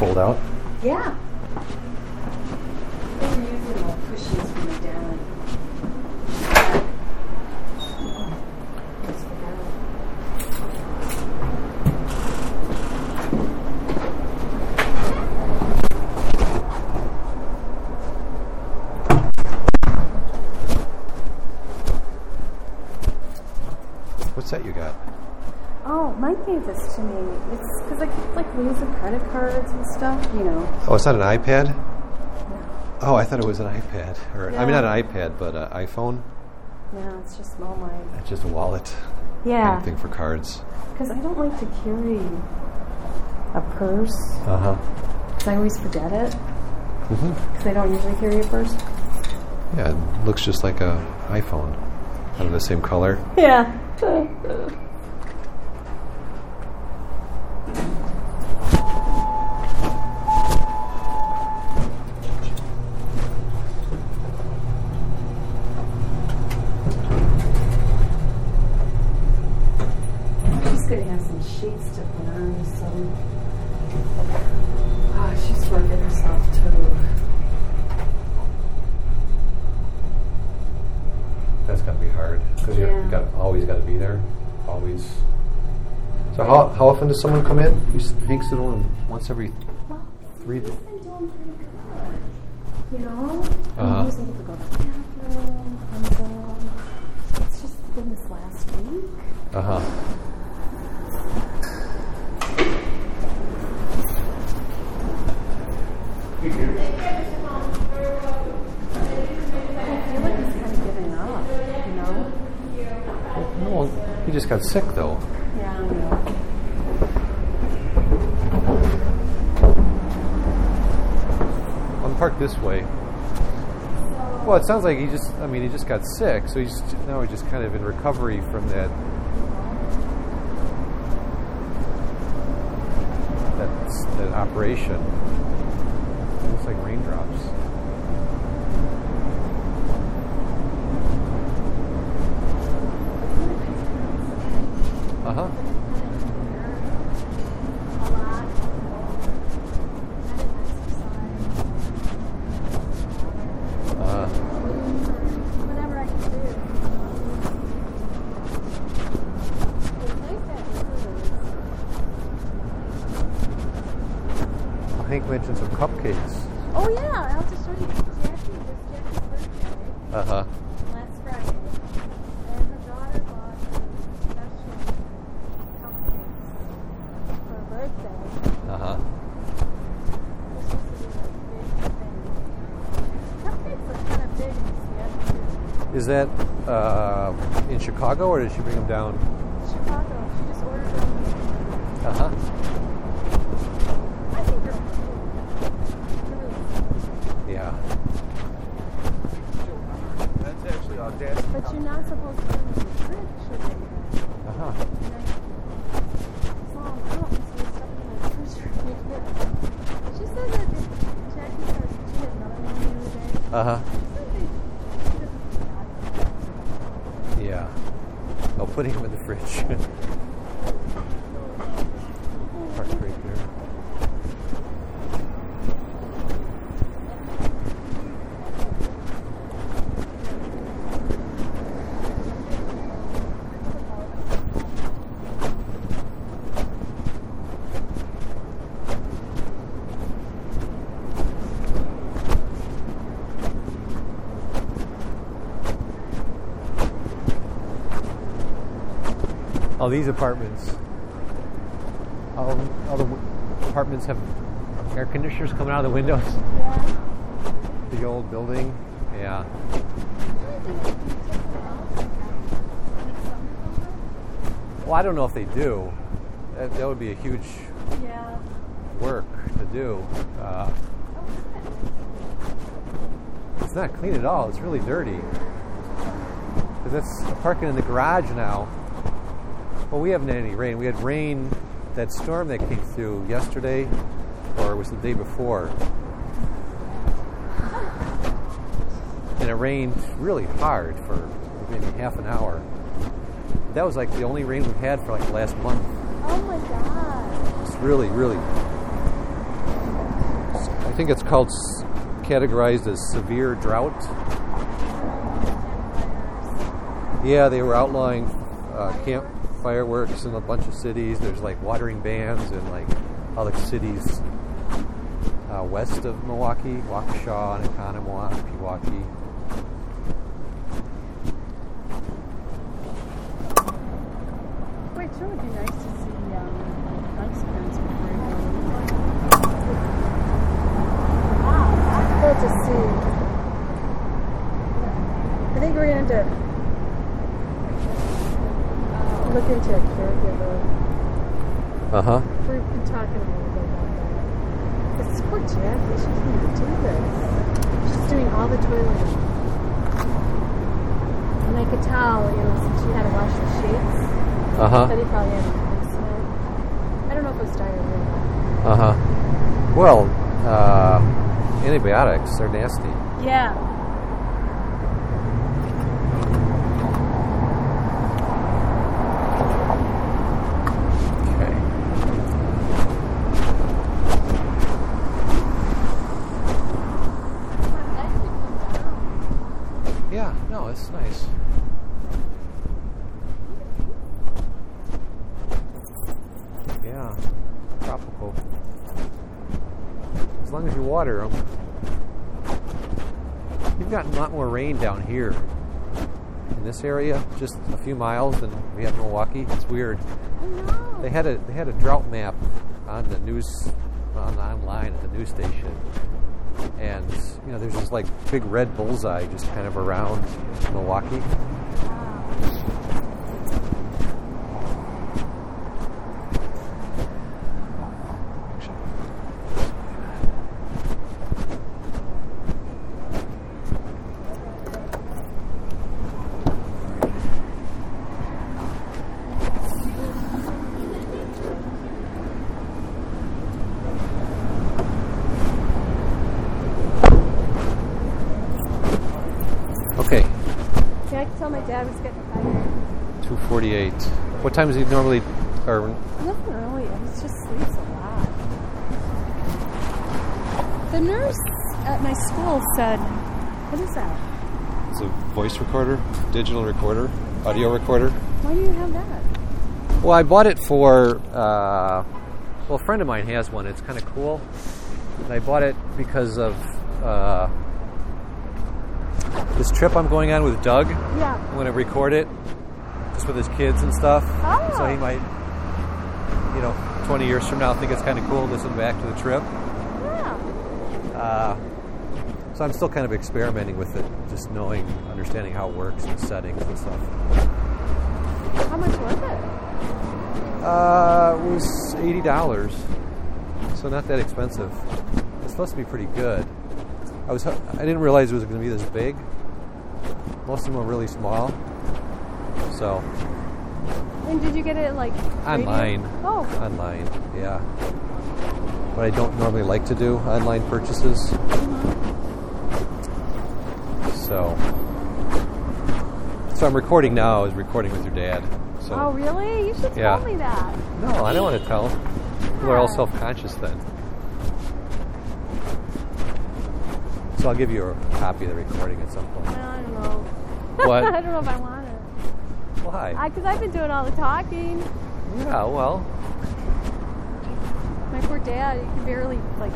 Fold out? Yeah. They're using all cushions from the deli. What's that you got? Oh, Mike gave this to me. It's because I keep like losing and stuff, you know. Oh, it's not an iPad? Oh, I thought it was an iPad. Or I mean, not an iPad, but an iPhone. No, it's just my. It's just a wallet. Yeah. Thing for cards. Because I don't like to carry a purse. Uh huh. Because I always forget it. Mm hmm. Because I don't usually carry a purse. Yeah, it looks just like a iPhone. Kind of the same color. Yeah. how someone come in? You think it's only once every Well, three. I've been doing pretty good. You know, Uh-huh. I'm using to go to the bathroom. And, it's just been this last week. Uh huh. I feel like he's kind of giving up. You know? No, he just got sick though. This way. Well, it sounds like he just, I mean, he just got sick, so he's now he's just kind of in recovery from that. That, that operation. Looks like raindrops. Uh huh. Uh, Whatever I can do. Hank mentioned some cupcakes. Oh yeah, I'll just show you. Jackie, it was Jackie's birthday Uh huh. last Friday, and her daughter bought her special cupcakes for her birthday. Uh huh. It was supposed to be like a big thing. Cupcakes are kind of big in Seattle too. Is that uh, in Chicago or did she bring them down? Chicago, she just ordered them. Uh huh. I think they're okay. They're really Yeah. That's actually our dad's. But you're not supposed to put them in the fridge, should they? Uh huh. So, I don't know, so stuff in the refrigerator. She said that if Jackie starts, she had another one the other day. Uh huh. She said they, she doesn't forget. Yeah. Oh, putting them in the fridge. Parked right there. All these apartments, all, all the apartments have air conditioners coming out of the windows. The old building, yeah. Well, I don't know if they do. That, that would be a huge Yeah. work to do. Uh, it's not clean at all. It's really dirty. Because that's parking in the garage now. Well, we haven't had any rain. We had rain, that storm that came through yesterday, or it was the day before. And it rained really hard for maybe half an hour. That was like the only rain we've had for like the last month. Oh my god. It's really, really I think it's called categorized as severe drought. Yeah, they were outlawing uh, camp fireworks in a bunch of cities. There's like watering bans in like the cities uh, west of Milwaukee, Waukesha, Oconomowoc, Pewaukee. Wait, sure would be nice to see um, ice prints before you go. Cool to see. I think we're going to have to look into a caregiver. Uh huh. We've been talking a little bit about that. This poor Jackie, she can't do this. She's doing all the toileting. And I could tell, you know, since she had to wash the sheets, Uh that huh. he probably had an accident. I don't know if it was diarrhea. Uh huh. Well, uh, antibiotics are nasty. Yeah. Okay. Yeah, no, it's nice. Yeah, tropical. As long as you water them. You've gotten a lot more rain down here in this area, just a few miles than we have in Milwaukee. It's weird. They had a they had a drought map on the news on online at the news station, and you know there's this like big red bullseye just kind of around Milwaukee. Okay, Yeah, I could tell my dad was getting tired. two forty-eight. What time does he normally? Or Nothing really. He just sleeps a lot. The nurse at my school said, "What is that? it's a voice recorder, digital recorder, audio recorder. Why do you have that?" Well, I bought it for. Uh, well, a friend of mine has one. It's kind of cool. And I bought it because of uh, this trip I'm going on with Doug. Yeah. I'm going to record it with his kids and stuff. Oh. So he might, you know, 20 years from now think it's kind of cool to listen back to the trip. Yeah. Uh, so I'm still kind of experimenting with it, just knowing, understanding how it works and settings and stuff. How much was it? Uh, it was eighty dollars, so not that expensive. It's supposed to be pretty good. I was I didn't realize it was going to be this big. Most of them are really small. So And did you get it like radio? online, Oh. online, yeah. But I don't normally like to do online purchases. Mm-hmm. So, so I'm recording now. I was recording with your dad. So Oh, really? You should Yeah. tell me that. No, I don't want to tell. People are all self-conscious then. So I'll give you a copy of the recording at some point. I don't know. What? I don't know if I want. Why? Because I've been doing all the talking. yeah, well, My poor dad, he can barely like.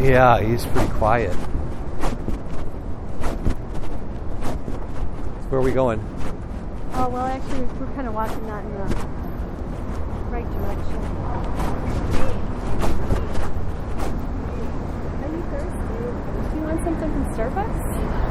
yeah, he's pretty quiet. Where are we going? Oh well, actually, we're kind of walking not in the right direction. Are you thirsty? Do you want something from Starbucks?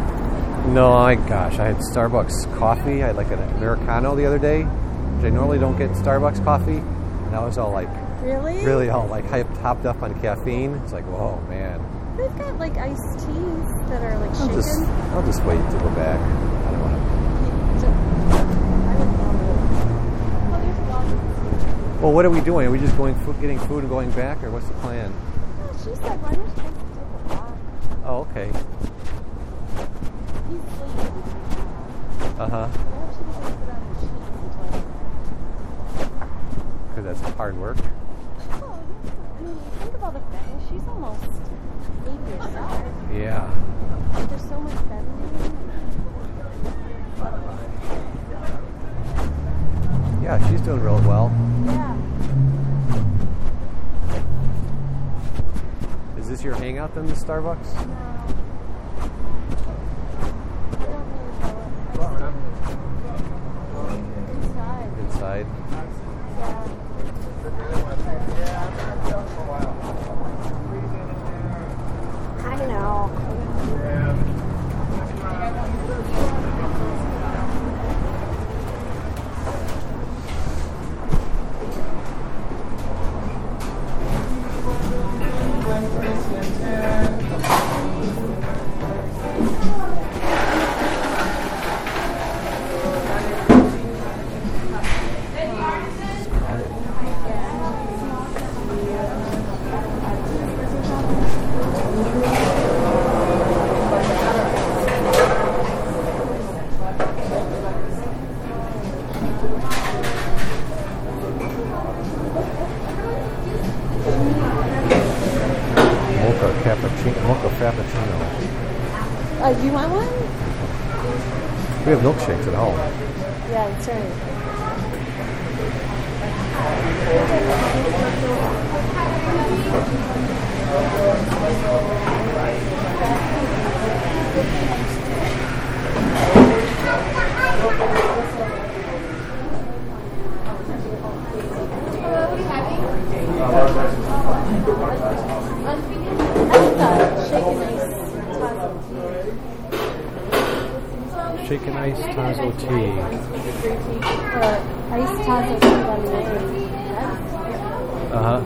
No, I gosh, I had Starbucks coffee. I had like an Americano the other day, which I normally don't get Starbucks coffee. And I was all like, Really? really all like hyped, hopped up on caffeine. It's like, whoa, man. They've got like iced teas that are like I'll shaken. just, I'll just wait to go back. I don't want to. I would love it. There's a lot. Well, what are we doing? Are we just going, food, getting food and going back, or what's the plan? Oh, she said, why don't you take a walk? Oh, okay. He's sleeping. Uh huh. Why don't you guys sit on the Uh-huh. sheets until Because that's hard work. Oh, yeah. I mean, think of all the family. She's almost 80 herself. Yeah. There's so much feminine. Yeah, she's doing real well. Yeah. Is this your hangout then, the Starbucks? No. I don't really know it. Inside. Ice tazo tea. Ice tazo tea. Or ice tazo tea lemonade. Uh huh.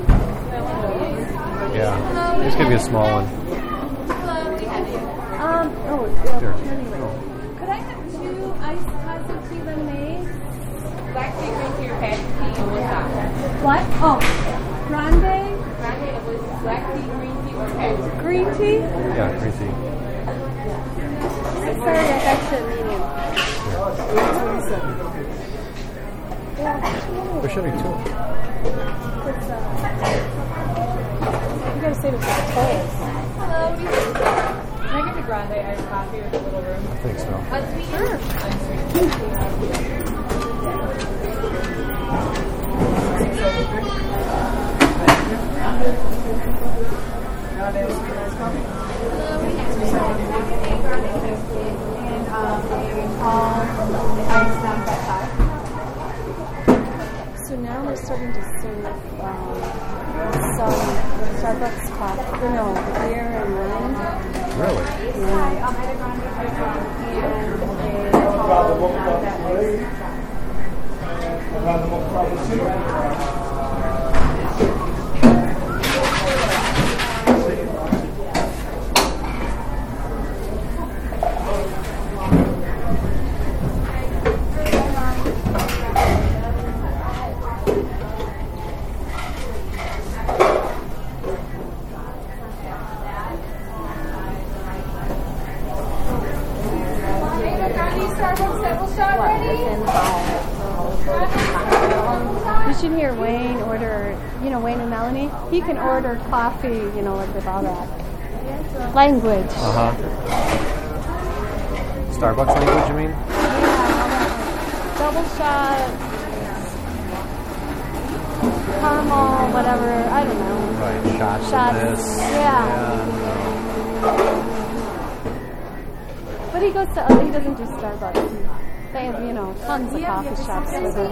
Yeah. This could be a small one. Um, oh, yeah, Sure. anyway. Could I have two iced tazo tea lemonades? Black tea, green tea, or passion tea, and? What? Oh, grande Grande, it was black tea, green tea, or passion green tea? Yeah, green tea. Sorry, I got you should be two. You gotta save it for the tolls. Hello, Can I get the grande iced coffee with a little room? I think so. Sure. So now they're starting to serve um, some Starbucks coffee, you know, beer and wine. Really? Yeah. You should hear Wayne order, you know, Wayne and Melanie. He can order coffee, you know, like with all that language. Uh huh. Starbucks language, you mean? Double shot, caramel, whatever. I don't know. Right. Shots, Shots, of this. yeah. But he goes to, oh, he doesn't do Starbucks. They have, you know, tons of coffee shops with it.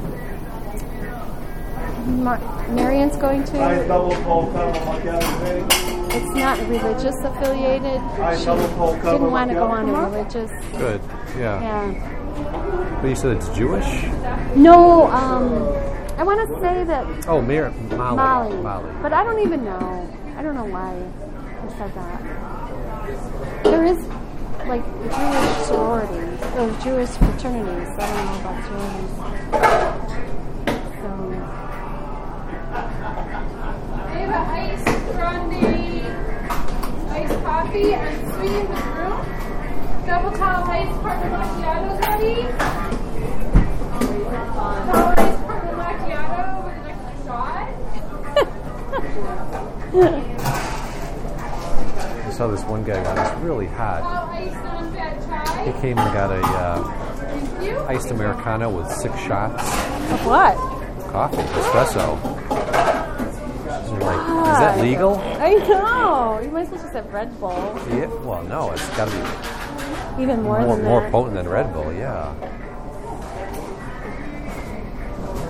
Marion's going Ice to, double cold caramel macchiato ready. it's not religious affiliated. Ice She double cold caramel didn't want to go on a religious. Good. Yeah. Yeah. But you said it's Jewish? No, um, I want to say that Oh, Mir- Molly. Molly, Molly. but I don't even know. I don't know why I said that. There is like Jewish sororities or Jewish fraternities. I don't know about sororities. Iced coffee, and sweetened with room. Double tall iced partner macchiato ready. Tall iced partner macchiato with an extra shot. I saw this one guy got this really hot. Tall iced non-fat He came and got a uh, iced americano with six shots of what? coffee, espresso. And you're like, is that legal? I know. You might as well just have Red Bull. Yeah. Well, no, it's got to be Even more, more than more that. potent than Red Bull. Yeah.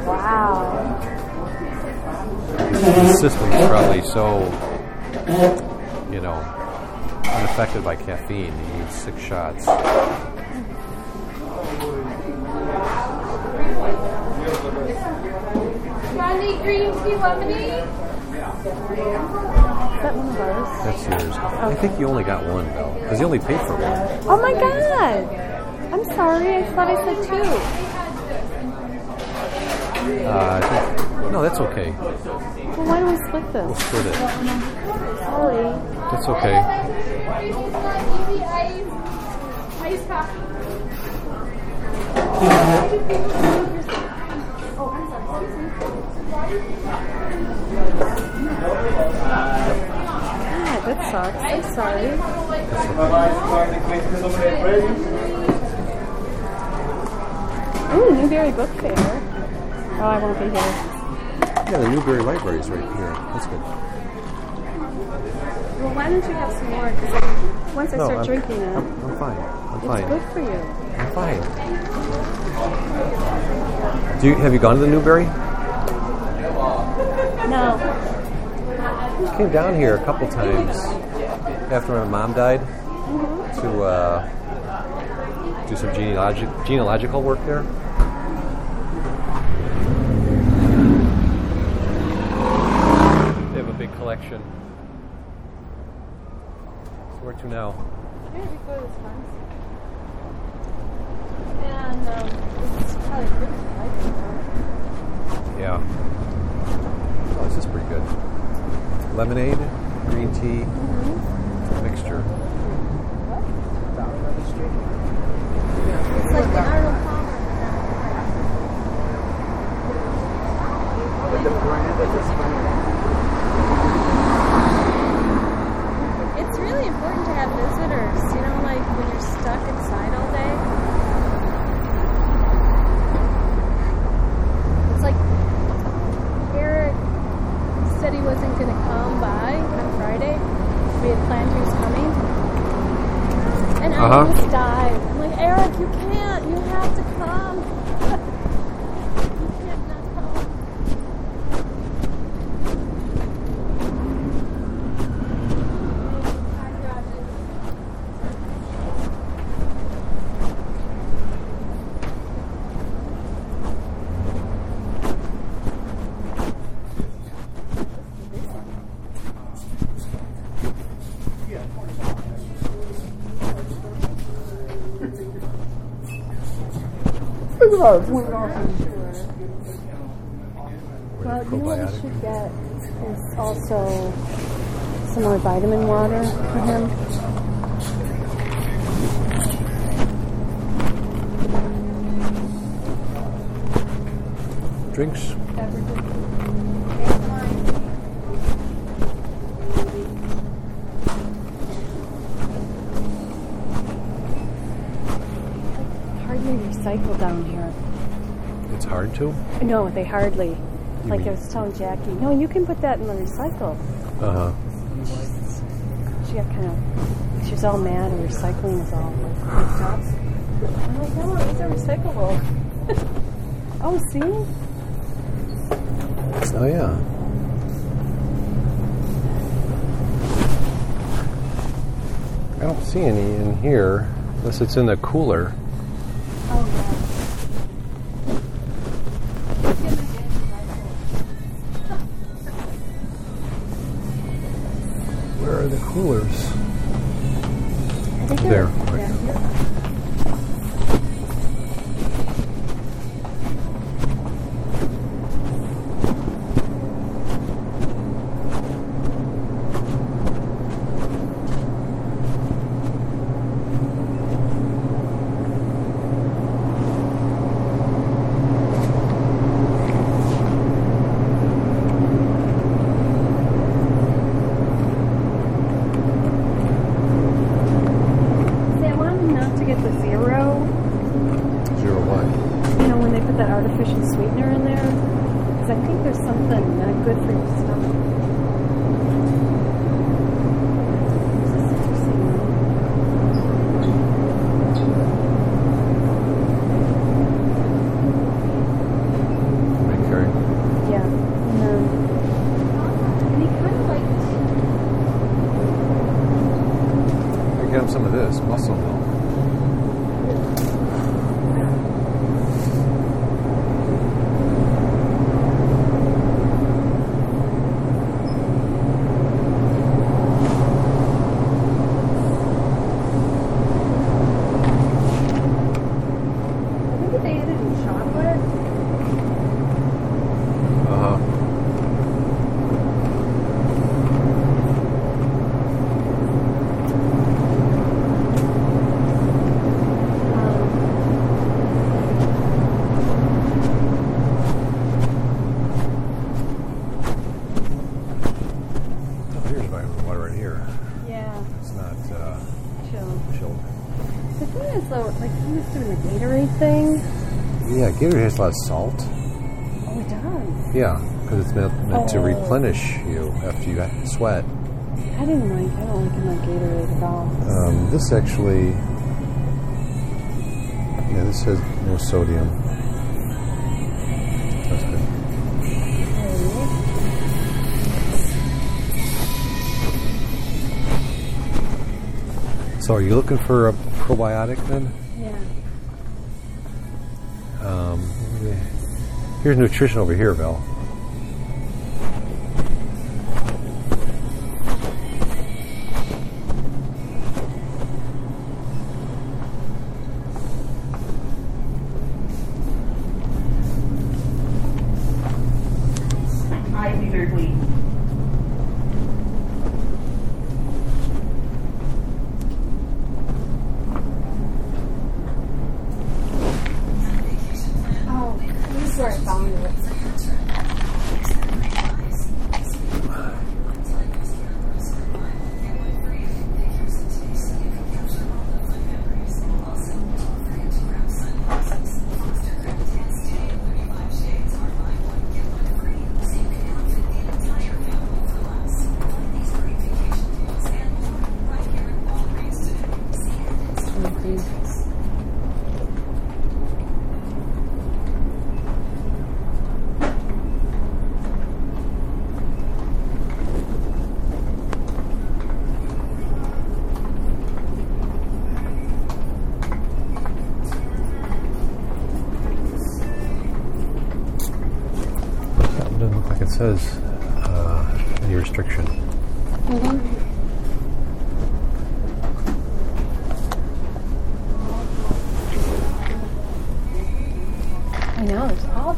Wow. The system is probably so, you know, unaffected by caffeine. You need six shots. Grande green tea lemonade. Is that one of ours? That's yours. I think you only got one though, because you only paid for one. Oh my god! I'm sorry. I thought I said two. Uh, I think, no, that's okay. Well, why don't we split this? We'll split it. Sorry. That's okay. Easy iced, iced coffee. God, that sucks. I'm sorry. Iced grande cream lemonade ready. Ooh, Newberry Book Fair. Oh, I won't be here. Yeah, the Newberry Library is right here. That's good. Well, why don't you have some more? 'Cause once I No, start I'm, drinking it, I'm, I'm fine. I'm it's fine. good for you. I'm fine. Do you, have you gone to the Newberry? No. Came down here a couple times after my mom died to uh, do some genealogic, genealogical work there. They have a big collection. So where to now? Yeah, before this one. And um, it's probably. Yeah. Oh, this is pretty good. Lemonade, green tea, mm-hmm. mixture. It's like the Arnold Palmer. It's really important to have visitors, you know, like when you're stuck inside all day. It's like Eric said he wasn't going to come by on Friday. We had planned he was coming. And I Uh-huh. almost died. I'm like, Eric, you can't. You have to come. you can't not come. Well, you know what we should get is also some more vitamin water for him. Drinks. No, they hardly. like mean- I was telling Jackie, no, you can put that in the recycle. Uh huh. She got kind of, she was all mad and recycling was all like. I'm like, no, these are recyclable. oh, see? Oh yeah. I don't see any in here unless it's in the cooler. Coolers? I think There, they're- right yeah. See, I want them not to get the zero. Zero one. You know, when they put that artificial sweetener in there, because I think there's something not good for your stomach. Okay. Yeah. And then, And he kind of like I get him some of this muscle milk. I think they added in chocolate. Uh huh. Oh, here's vitamin water right here. Yeah, It's not uh, chill. chilled. The thing is, though, like he was doing the Gatorade thing. Gatorade has a lot of salt. Oh, it does. Yeah, because it's meant, meant to Oh. replenish you after you sweat. I didn't like. I don't like it like Gatorade at all. Um, this actually, yeah, this has no sodium. That's good. So, are you looking for a probiotic then? Here's nutrition over here, Val.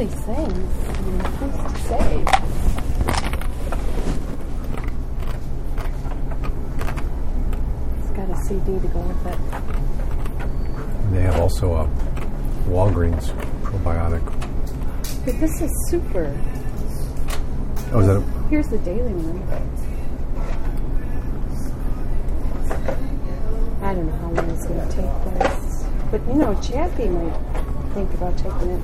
These things. I mean, who's to say? It's got a CD to go with it. They have also a Walgreens probiotic. But this is super. Oh, is that? A, Here's the daily one. I don't know how long it's going to take this. But, you know, Jackie might think about taking it.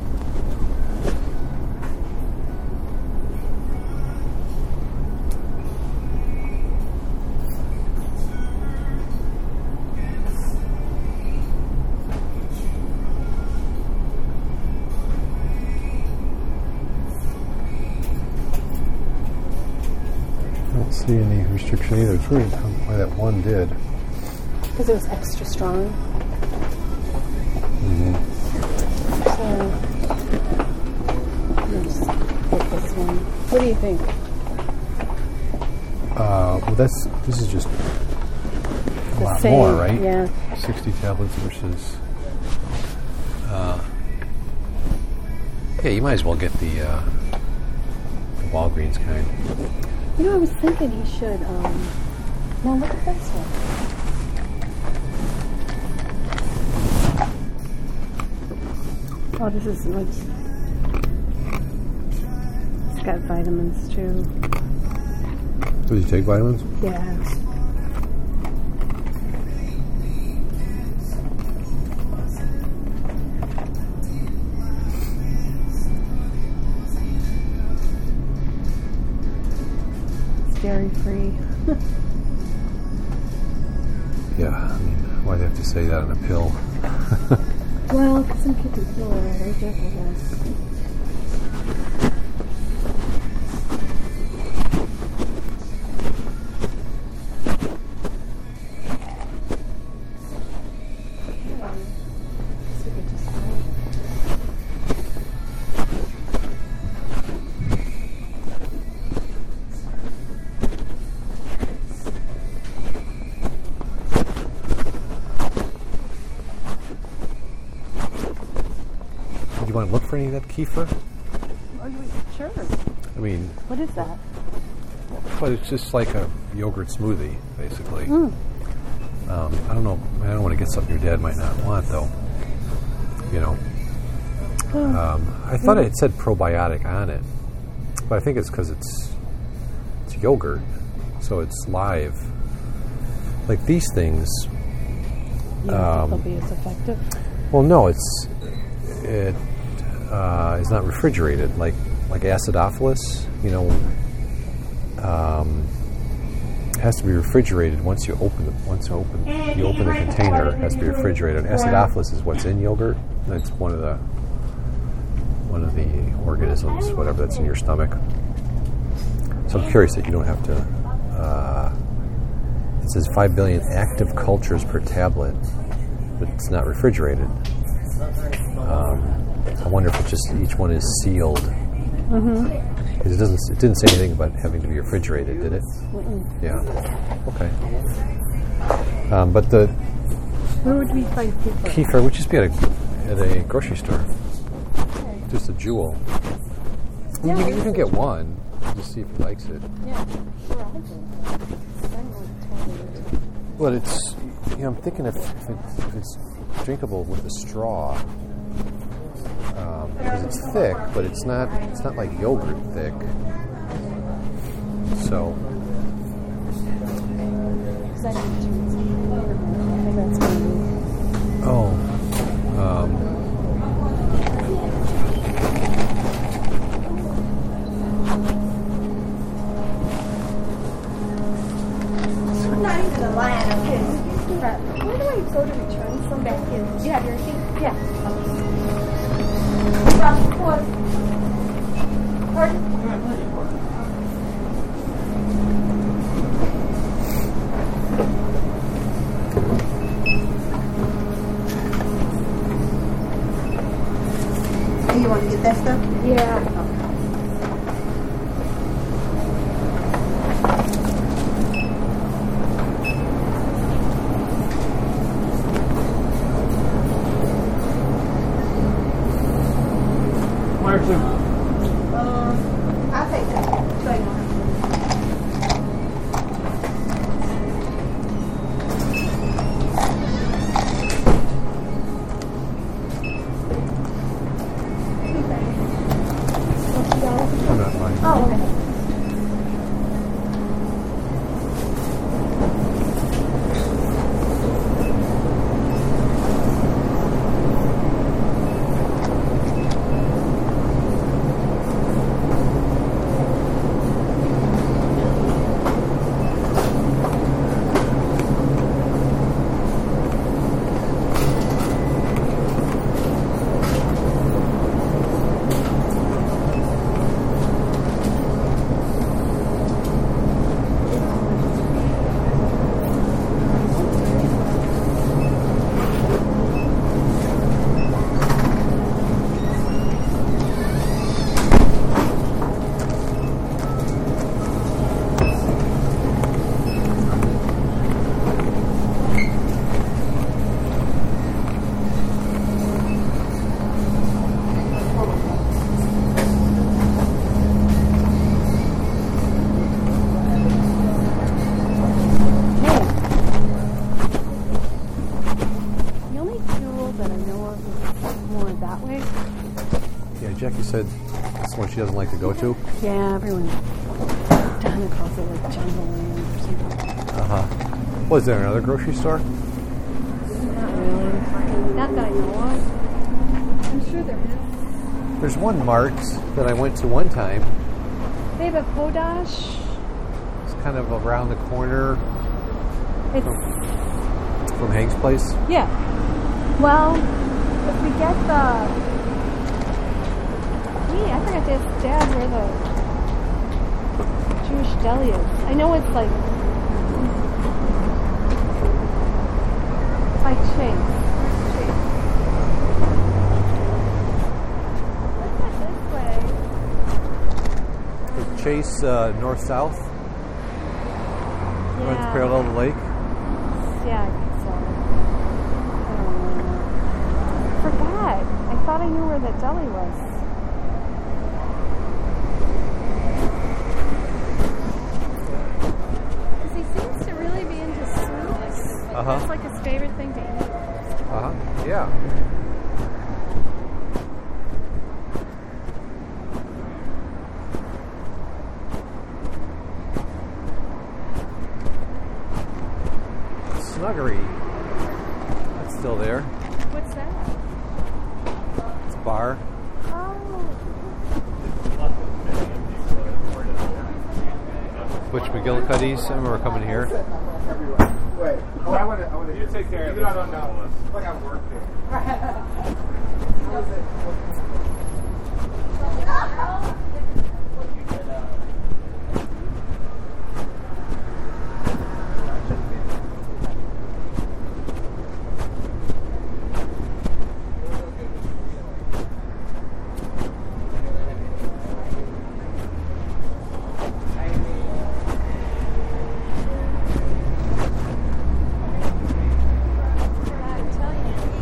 See any restriction either. It's really why that one did. Because it was extra strong. So, I'll just get this one. What do you think? Uh, well, that's this is just a The lot same, more, right? Yeah. 60 tablets versus. Uh, yeah, you might as well get the, uh, the Walgreens kind. You know, I was thinking he should. Um, now look at this one. Oh, this is nice. It's got vitamins too. Do you take vitamins? Yeah. Any of that kefir? Sure. I mean, What is that? but it's just like a yogurt smoothie, basically. Mm. Um, I don't know. I don't want to get something your dad might not want, though. You know. Um, I thought it said probiotic on it, but I think it's because it's it's yogurt, so it's live. Like these things. You don't think they'll be as effective? Well, no, it's it is not refrigerated like like acidophilus. You know, um, it has to be refrigerated once you open the once you open you open the container. It has to be refrigerated. Acidophilus is what's in yogurt. It's one of the one of the organisms, whatever that's in your stomach. So I'm curious that you don't have to. Uh, it says five billion active cultures per tablet, but it's not refrigerated. I wonder if it's just each one is sealed. Because it doesn't. It didn't say anything about having to be refrigerated, did it? Yeah. Okay. Um, but the Where would we find people? kefir would just be at a at a grocery store. Just a jewel. I mean, you, you can get one. Just see if he likes it. Yeah, sure, I'll do. I'm like totally- But it's. You know, I'm thinking if, if, it, if it's drinkable with a straw. Um, because it's thick, but it's not. It's not like yogurt thick. So. Oh. Um, Not even a kids. Where do I go to return some back in? You have your receipt? Yeah. From everyone. Donna calls it like Jungle Land or something. Uh huh. Was there another grocery store? Not really. Not that I know of. I'm sure there is. There's one Mark's that I went to one time. They have a Potash. It's kind of around the corner It's from Hank's place. yeah. Well, if we get the. Gee, I forgot to ask Dad where the Is. I know it's like. By Chase. Is Chase uh, north south, runs parallel to the lake. Yeah, I think so. I don't know. Forgot. I thought I knew where the deli was. Snuggery. That's still there. What's that? It's a bar. Oh. Butch McGillicuddy's. I remember coming here. Wait. Oh, I want to. I want to. You take care of it. on down. Like I work there.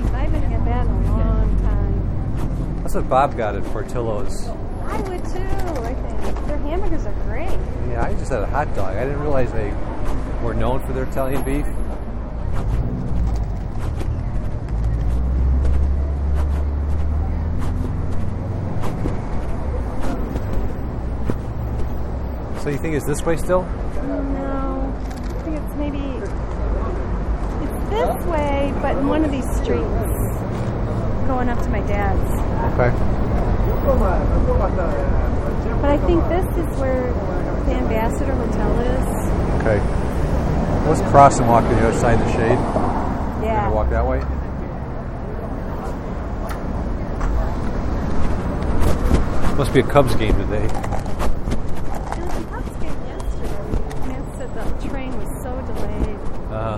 I haven't had that in a long Bob got at Portillo's. Oh, I would too, I think. Their hamburgers are great. Yeah, I just had a hot dog. I didn't realize they were known for their Italian beef. So you think it's this way still? No, I think it's maybe it's this way, but in one of these streets, going up to my dad's. Okay. But I think this is where the Ambassador Hotel is. Okay. Let's cross and walk to the other side of the shade. Yeah. Walk that way. Must be a Cubs game today. There was a Cubs game yesterday. Matt said the train was so delayed. Uh,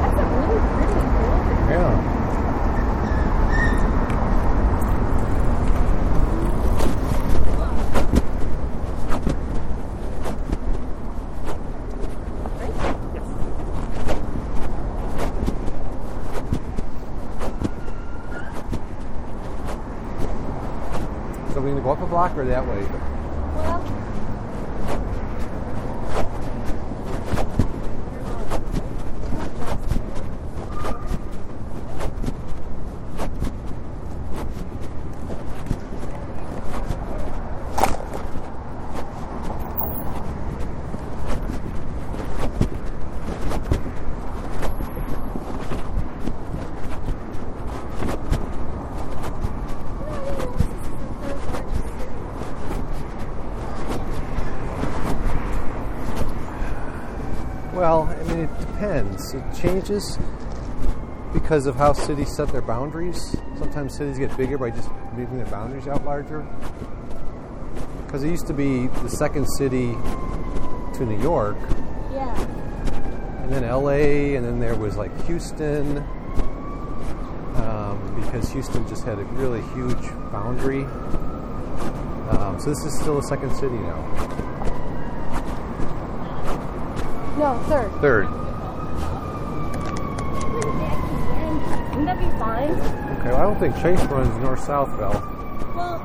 That's a really pretty building. yeah. So we can or that way? Well, Well, I mean, it depends. It changes because of how cities set their boundaries. Sometimes cities get bigger by just moving their boundaries out larger. Because it used to be the second city to New York, yeah. and then LA, and then there was like Houston, um, because Houston just had a really huge boundary. Um, so this is still a second city now. No, third. Third. Wouldn't that be fine? Okay, well, I don't think Chase runs north south, Val. Well,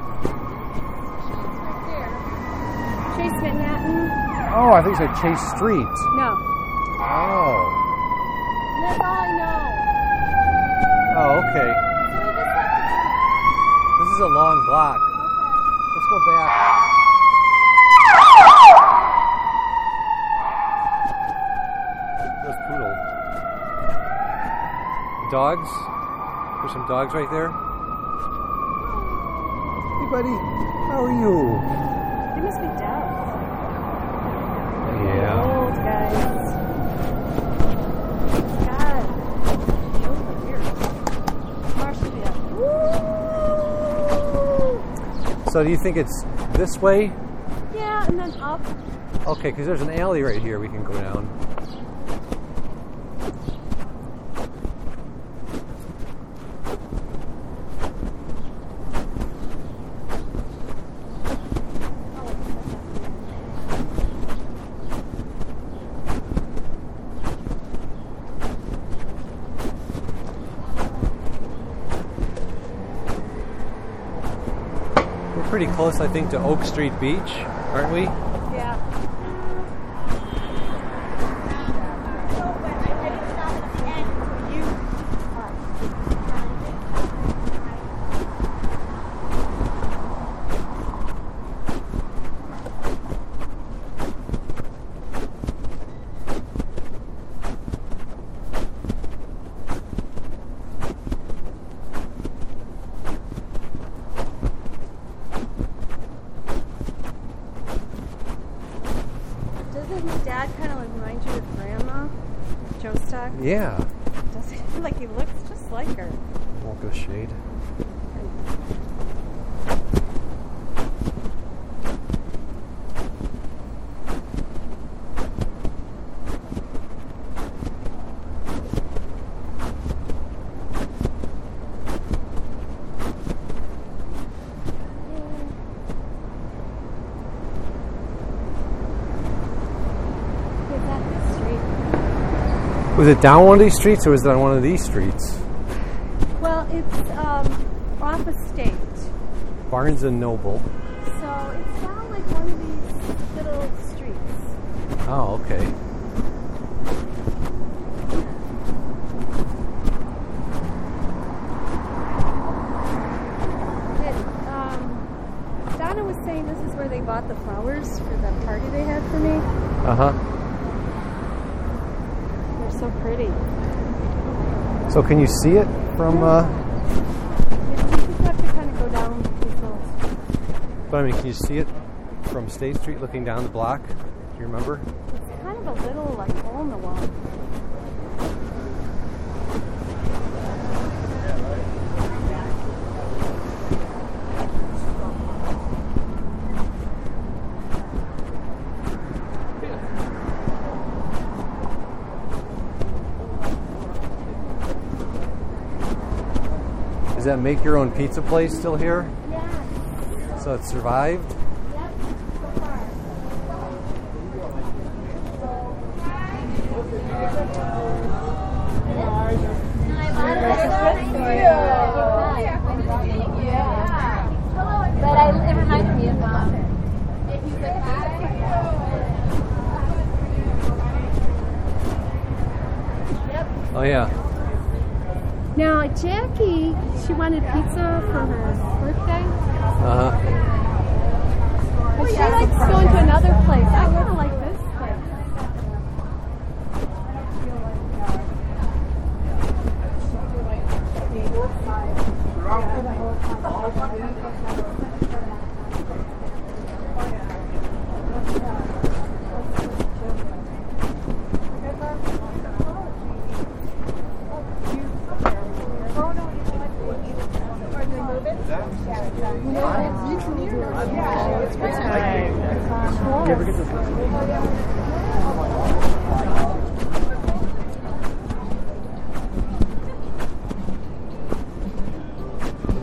right there. Chase Manhattan. Oh, I think you said Chase Street. No. Oh. That's all I know. Oh, okay. So we just have to This is a long block. Okay. Let's go back. Dogs. There's some dogs right there. Hey, buddy. How are you? They must be deaf. Yeah. Old guys. God. Over here. Marcia. Woo! So do you think it's this way? Yeah, and then up. Okay, because there's an alley right here we can go down. Close, I think, to Oak Street Beach, aren't we? Yeah. Doesn't his dad kind of remind you of Grandma? Joe Stock? Yeah. Does he? Like he looks just like her. Won't go shade. Is that the street? Was it down one of these streets or was it on one of these streets? Well, it's um, off a state. Barnes and Noble. So it's down like one of these little streets. Oh, okay. It, um, Donna was saying this is where they bought the flowers for the party they had for me. Uh huh. They're so pretty. So can you see it from? Uh, You just have to kind of go down these little but I mean, can you see it from State Street, looking down the block? Do you remember? It's kind of a little like hole in the wall. Is that make your own pizza place still here? Yeah. So it survived? Yep. So far. But I, it reminds me of mom. He's like, Oh yeah. Now, Jackie, she wanted pizza for her birthday. Uh huh. But she likes going to another place. I kind of like this place.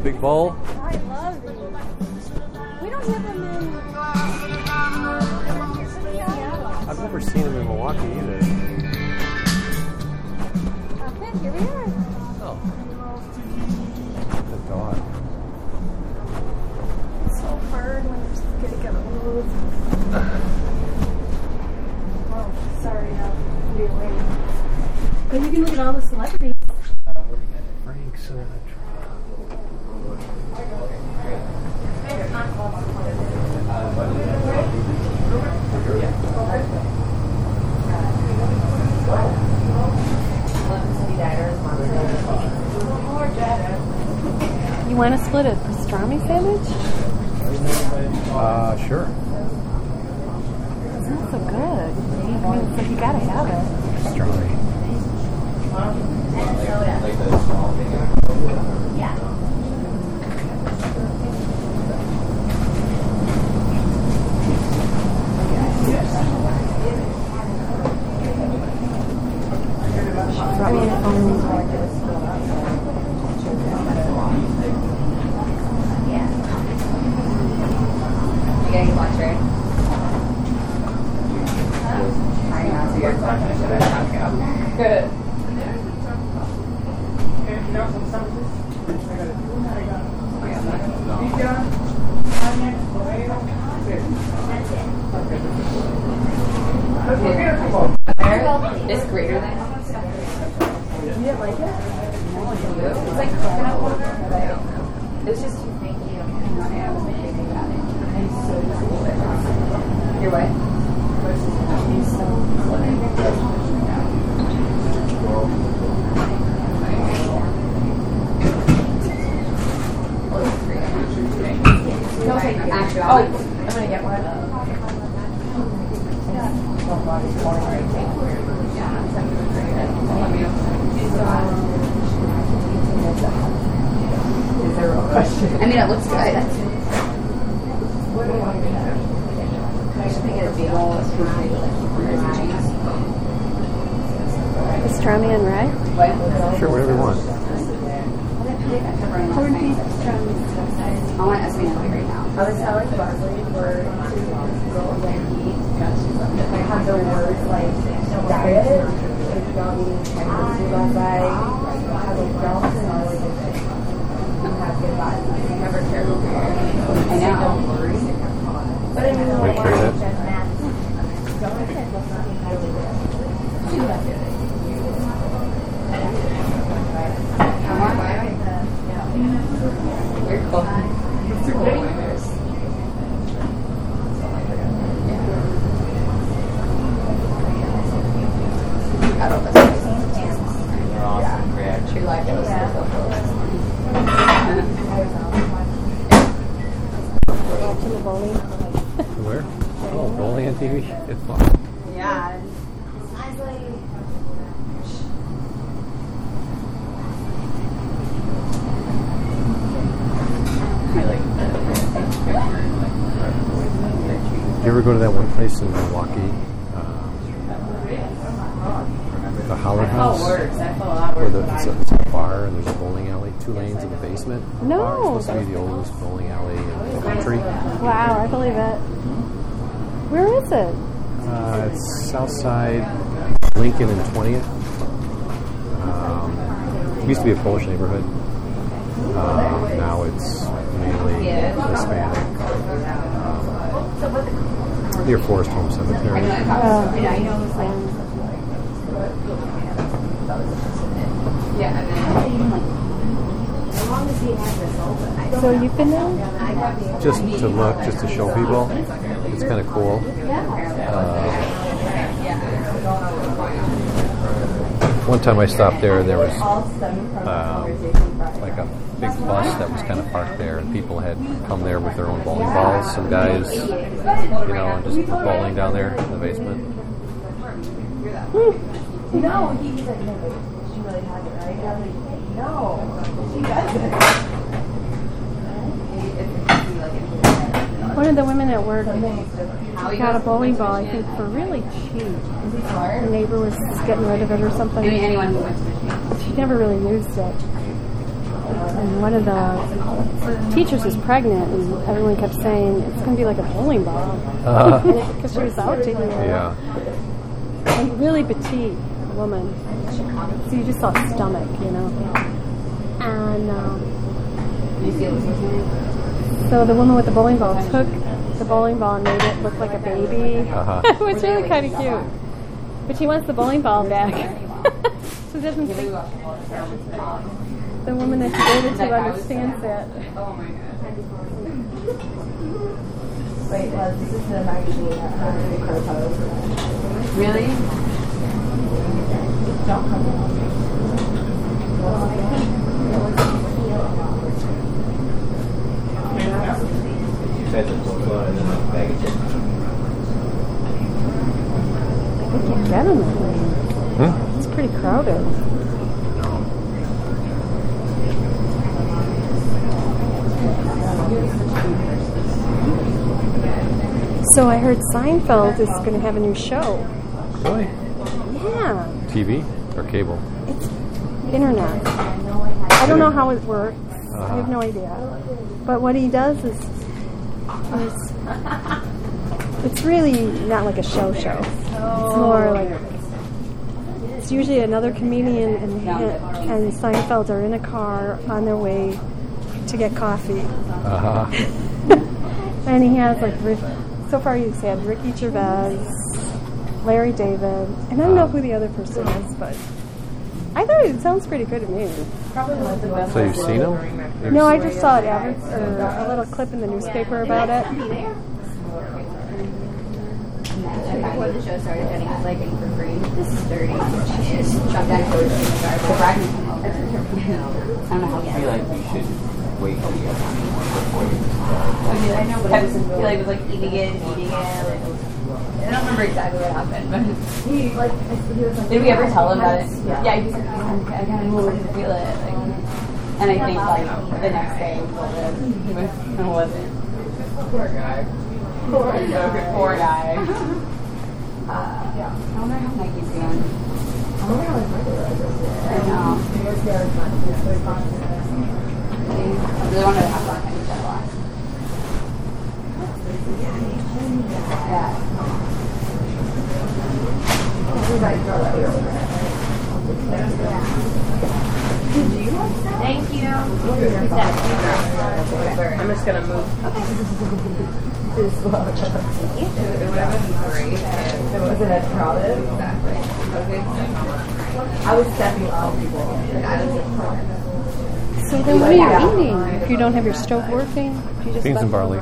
Big bowl. I love these. We don't have them in I've never seen them in Milwaukee either. Oh, sorry, I'll be away. But you can look at all the celebrities. Frank Sinatra. You want to split a pastrami sandwich? Sure. It's not so good. I mean, it's like you gotta have it. Pastrami. I ever go to that one place in Milwaukee? Um, the Holler House? Where the, it's, a, it's a bar and there's a bowling alley, two lanes in the basement. No. Bar. It's supposed to be the oldest bowling alley in the country. Wow, I believe it. Where is it? Uh, it's south side Lincoln and 20th. Um, it used to be a Polish neighborhood. Um, now it's mainly Hispanic. Um, near Forest Home Cemetery. Oh, so you've been there? Just to look, just to show people. It's kind of cool. Uh, one time I stopped there, there was um, like a big bus that was kind of parked there, and people had come there with their own bowling balls. Some guys, you know, just were bowling down there in the basement. No, he was like, no, but she really has it, right? And I'm like, no, she doesn't. One of the women at work got a bowling ball, I think, for really cheap. The neighbor was getting rid of it or I mean, something. anyone who went to the She never really used it. And one of the teachers was pregnant, and everyone kept saying, it's going to be like a bowling ball. Because she was out taking it. yeah. And really petite woman. So you just saw stomach, you know. And um, You feel this so the woman with the bowling ball took the bowling ball and made it look like a baby. Uh-huh. it was really kind of cute. But she wants the bowling ball back. So doesn't think the woman that you gave it to understands that. Oh my god. Wait, well, this is the magazine that has the crow pose. Really? Don't come Fed the pork and then a bag of. I can't get on the plane. Hmm? It's pretty crowded. So I heard Seinfeld is going to have a new show. Really? Yeah, TV or cable? it's internet. I don't know how it works. I have no uh-huh. idea. But what he does is, is it's really not like a show show. It's more like it's usually another comedian and him and Seinfeld are in a car on their way to get coffee. Uh huh. And he has like so far he's had Ricky Gervais, Larry David, and I don't know who the other person is, but I thought it sounds pretty good to me. So you've seen them? No, I just saw it adver- or a little clip in the newspaper about it. Before the show started, Jenny was like, for free. This is dirty. She just shoved that coat in the garbage. The bride come over. I don't know how I feel like you should wait till you have time before you I know, but I was, feel like it was like eating it, eating it. Like, I don't remember exactly what happened, but he like he was like. Did we ever tell him that? It, yeah, he said I kind of feel it, like, and I think like the next day we he was it wasn't. Poor guy. Poor guy. Poor guy. Uh, I wonder how Mikey's doing. I wonder how his regular I know. I really wanted to have that kind of jet lag. Thank you. I'm just gonna move. It would have been great if it wasn't as crowded. Exactly. I was stepping on people. I was So then what are you eating if you don't have your stove working? Do you just Beans and buy, barley.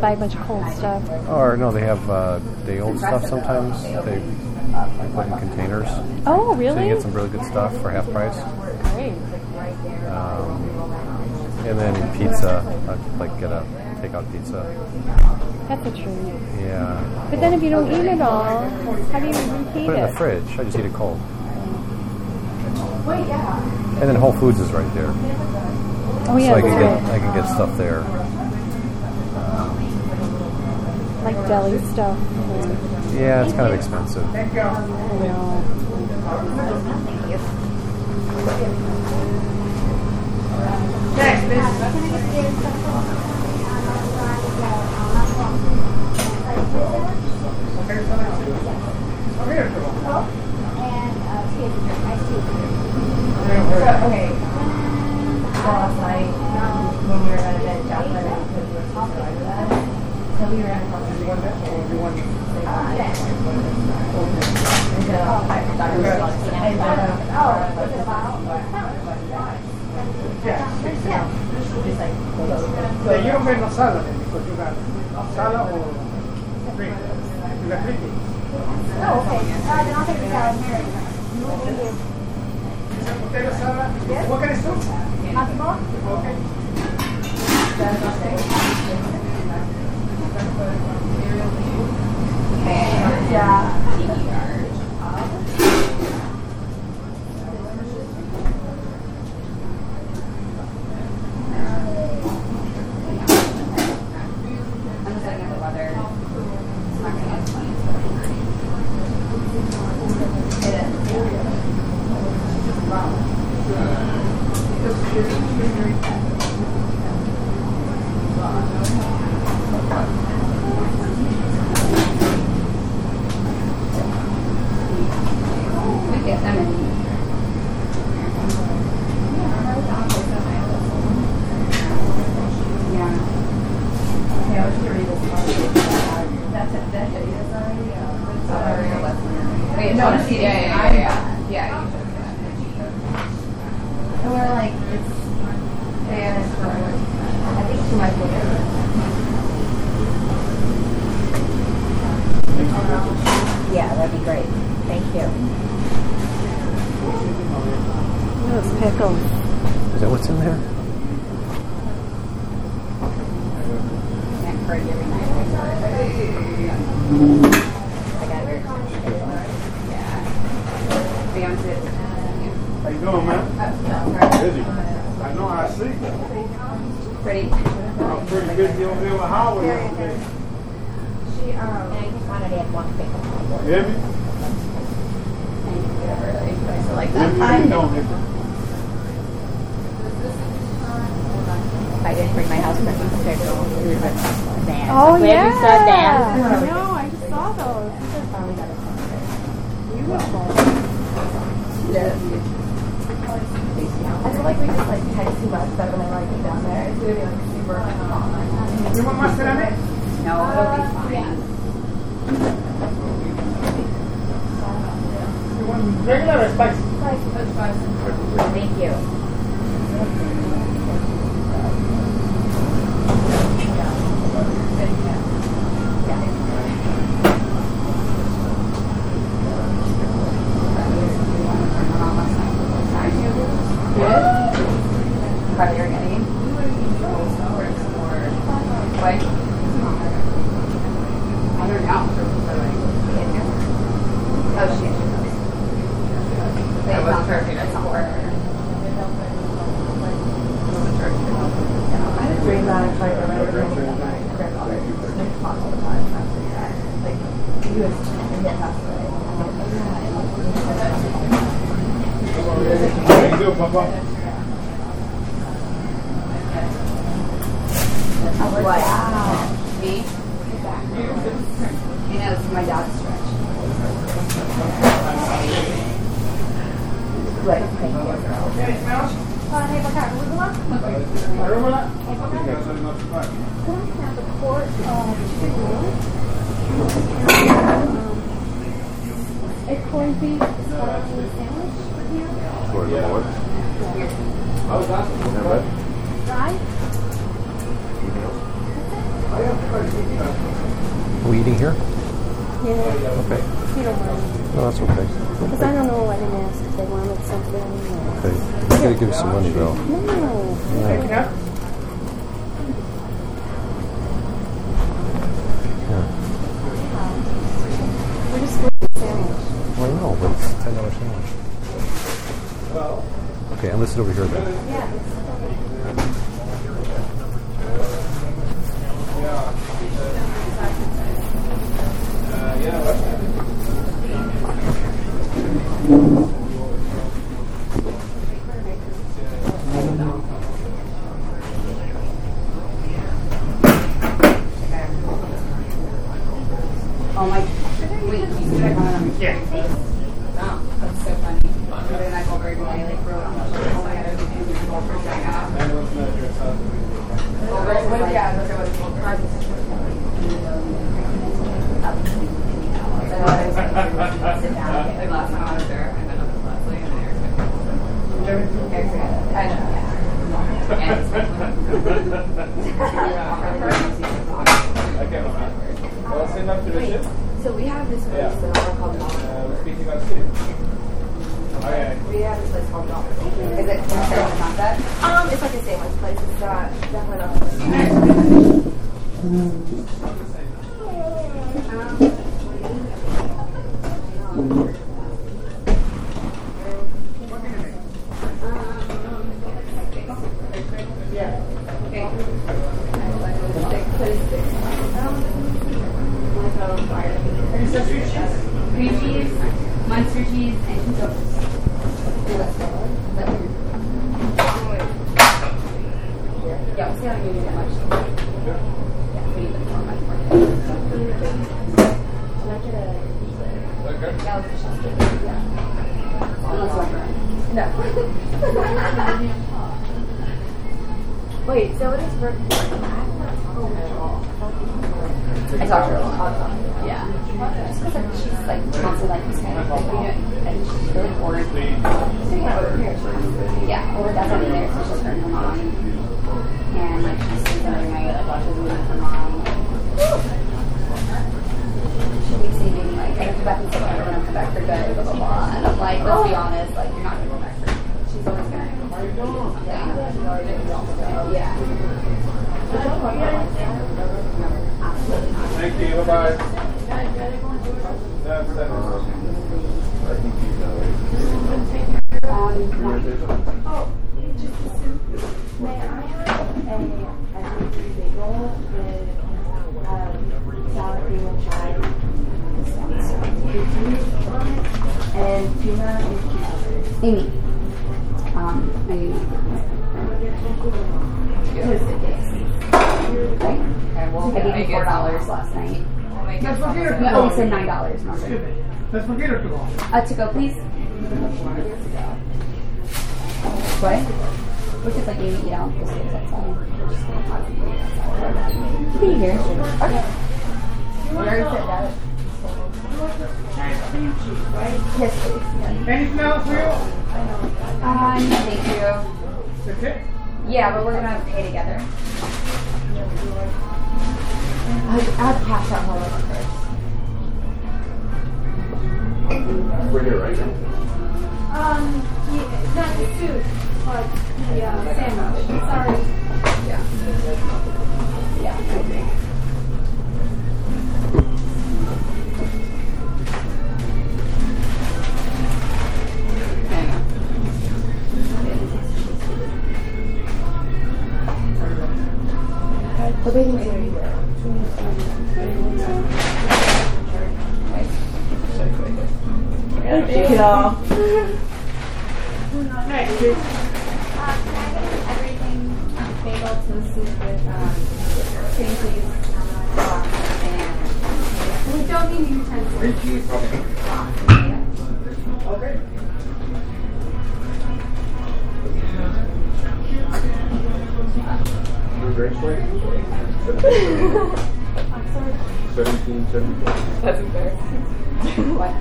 buy a bunch of cold stuff? Or no, they have uh, day old stuff sometimes. They, put in containers. Oh, really? So you get some really good stuff for half price. Great. Um, and then pizza, I'd like get a takeout pizza. That's a treat. Yeah. But then if you don't eat it all, how do you reheat Put it in the fridge. I just eat it cold. And then Whole Foods is right there. Oh yeah, so I can get I can get stuff there. like deli stuff. Or- Yeah, it's kind of expensive. I know. Okay. Last night, when we were at a Jacqueline, because we were talking about that, so we were at a conference. And so I Dr. Scott said, "Hey, Just like, Yeah, you don't make no salad because you got salad or drink. You got three things. Oh, okay. Uh, then I'll take the salad here. Potato salad. What kind of soup? Possible? Okay. I'm sit over here then. Thank you. Bye bye. May I have a, big roll with cream and and tuna. Amy. Um, dates. right? I gave you four dollars last night. Let's forget it to Oh, you go. said nine dollars. Let's forget it to go. Uh, to go, please. What? We could like maybe biscuits outside. You can eat here. Okay. We already said that. Yes, please. Anything else for you? No, thank you. That's it? Yeah, but we're gonna pay together. I'll, I'll pass out it first. We're here right. Um, yeah, not the soup, but the uh, sandwich. Sorry. Thank you. Everything bagel toasted with um, cream cheese, and We don't need utensils. Your grade point? Seventeen seventy-four. That's embarrassing. what?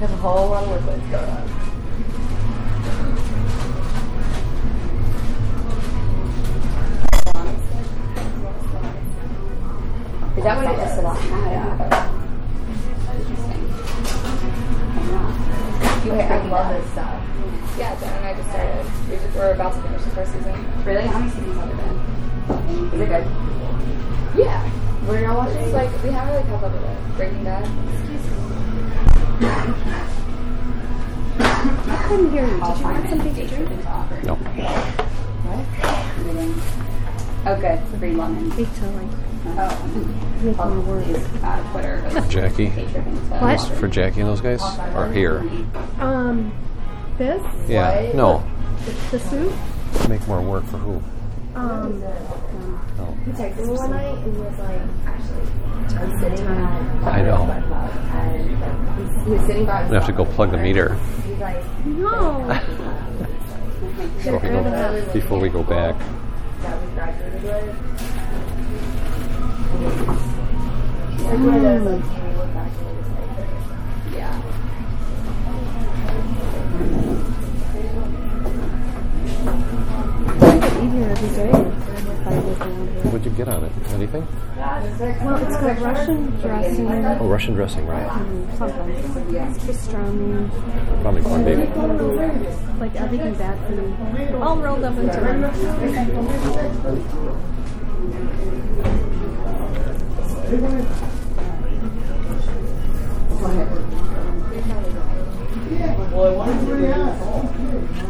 There's a whole lot of work that's going on. Is that what it is? Interesting. You I love this stuff. Yeah, and I just started. We we're about to finish the first season. Really? How many seasons have there been? Is it good? Yeah. What are y'all watching? It's like, we haven't really kept up with it. Breaking Bad. I couldn't hear you. Did I'll you want something to drink? something to offer. No. Everything. Oh, good. Free lemon. Wait till I Oh. make my words. uh, Twitter. Jackie? What? For Jackie and those guys? Or here? Um, this, Yeah. No. the soup, Make more work for who? Um, He texted me one night and he was like, actually, I'm sitting at I know. and he was sitting by We have to go plug the meter He's like, no. before we go, before we go back. that we graduated with. Like one of those like, can we look back and just like, Yeah. Here every day. If I was around here. What'd you get on it? Anything? Well, it's got Russian dressing, Oh, Russian dressing, right? and something. It's pastrami, Probably corned beef. like everything bad food, all rolled up into one. It I got out because he was going to be home the time I wanted to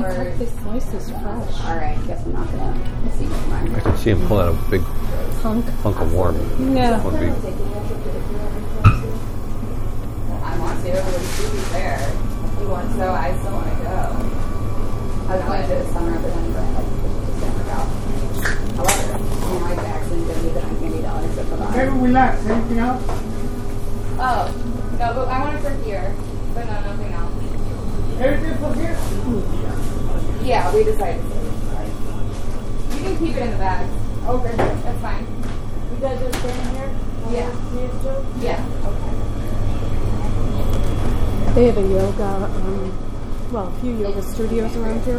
Yeah, and they cut the slices fresh. All right. Guess I'm not gonna see much. I could see him pull out a big Hunk. hunk of warm. Yeah. Would be I want to, but he's there. He wants so I still want to go. I was going to do it this summer, but then I just didn't work out. However, you know, I accidentally did leave it on candy dollars so for Okay, that. we relax. Anything else? Oh, no, but I want it for here. But no, nothing else. Everything for here? Yeah, we decided to. You can keep it in the bag. Okay. That's fine. You guys just stand here? Yeah. These two? Yeah. They have a yoga, um, well, a few yoga studios around here.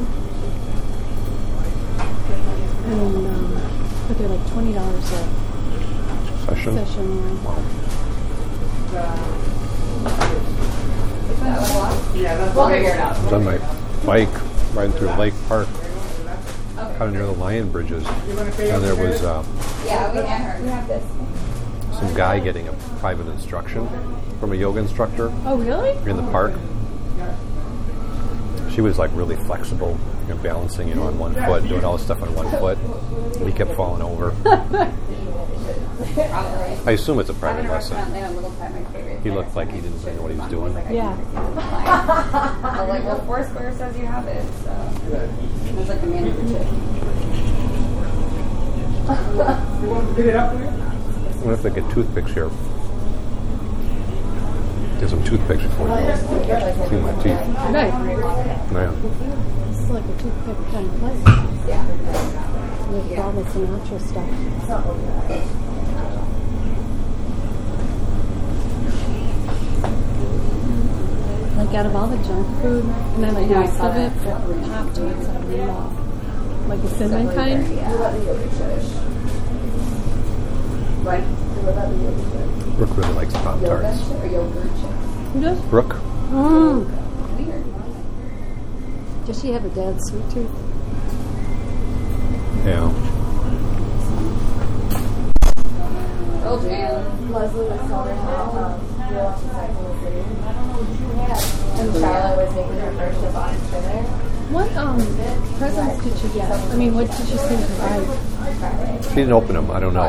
And, um, but they're like $20 a Session. session. Yeah. Yeah, that's We'll figure it out. I on my bike riding through Lake Park, kind of near the Lion Bridges, and there was uh, Yeah, we can. We have this. some guy getting a private instruction from a yoga instructor Oh, really? in the park. She was like really flexible, you know, balancing, you know, on one foot, doing all this stuff on one foot. We kept falling over. Probably. I assume it's a I'm in private a lesson. restaurant, a little pet, my favorite. He looked like he didn't know what he was doing. Yeah. I was like, well, Foursquare says you have it, so. It was like the manager tip. You want to get it up for you? I wonder if they get toothpicks here. Get some toothpicks before you go. Clean my teeth. Right. Yeah. It's like a toothpick kind of place. Yeah. With all the Sinatra stuff. Like out of all the junk food, and then like Yeah, I most saw of it, that. Pop Tarts I love. Like the cinnamon kind. What? Brooke really likes Pop Tarts. Or yogurt. Who does? Brooke? Mm. Weird. Does she have a dad's sweet tooth? Yeah. Oh, jam. Leslie was telling how we were watching Sex and the City. And Charlotte was making her first Shabbat dinner. What um presents did she get? I mean, what did she seem to buy? She didn't open them. I don't know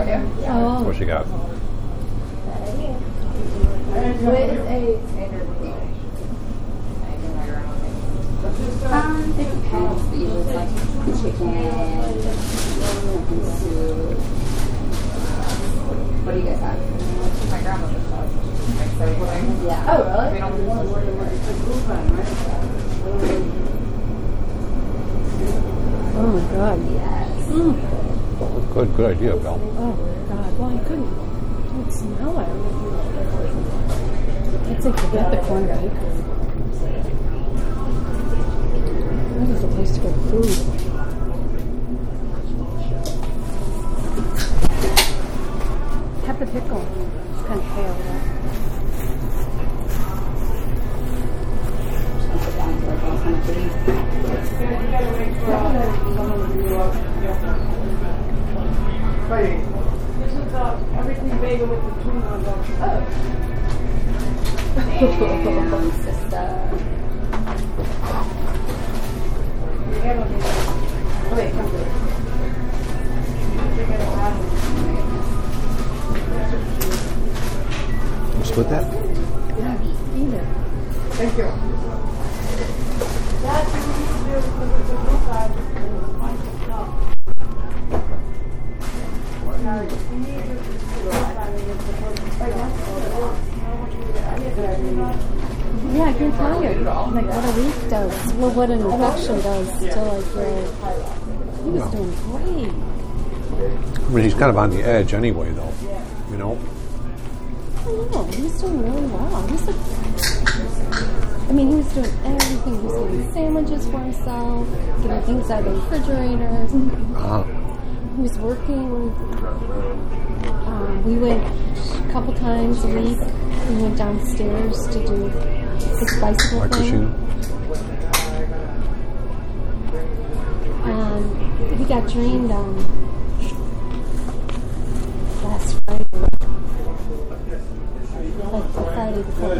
Oh, what she got. With a standard Um, it depends, but usually it's like chicken, and soup. What do you guys have? My grandmother's house. Yeah. Oh, really? Oh my god. Yes. Mm. Good, good idea, Bill. Oh god. Well, I couldn't, couldn't smell it. I'd forget the corned beef. That is a place to get food. Pepper pickle. It's kind of pale. Though. Hey, This is uh, everything bagel with the tuna on top. Damn, sister. Wait. You split that? It. thank you. That's what you do because it's a good side and it's fine to stop. Now, you need to do the side and it's supposed to stay on. Yeah, I can tell you. Like what a week does. Well, what an infection does to like your. He was doing great. I mean, he's kind of on the edge anyway, though. You know? I know. He was doing really well. He was like, I mean, he was doing everything. He was getting sandwiches for himself, getting things out of the refrigerator. He was working. Um, we went a couple times a week. We went downstairs to do his bicycle bike thing. And he got drained on last Before.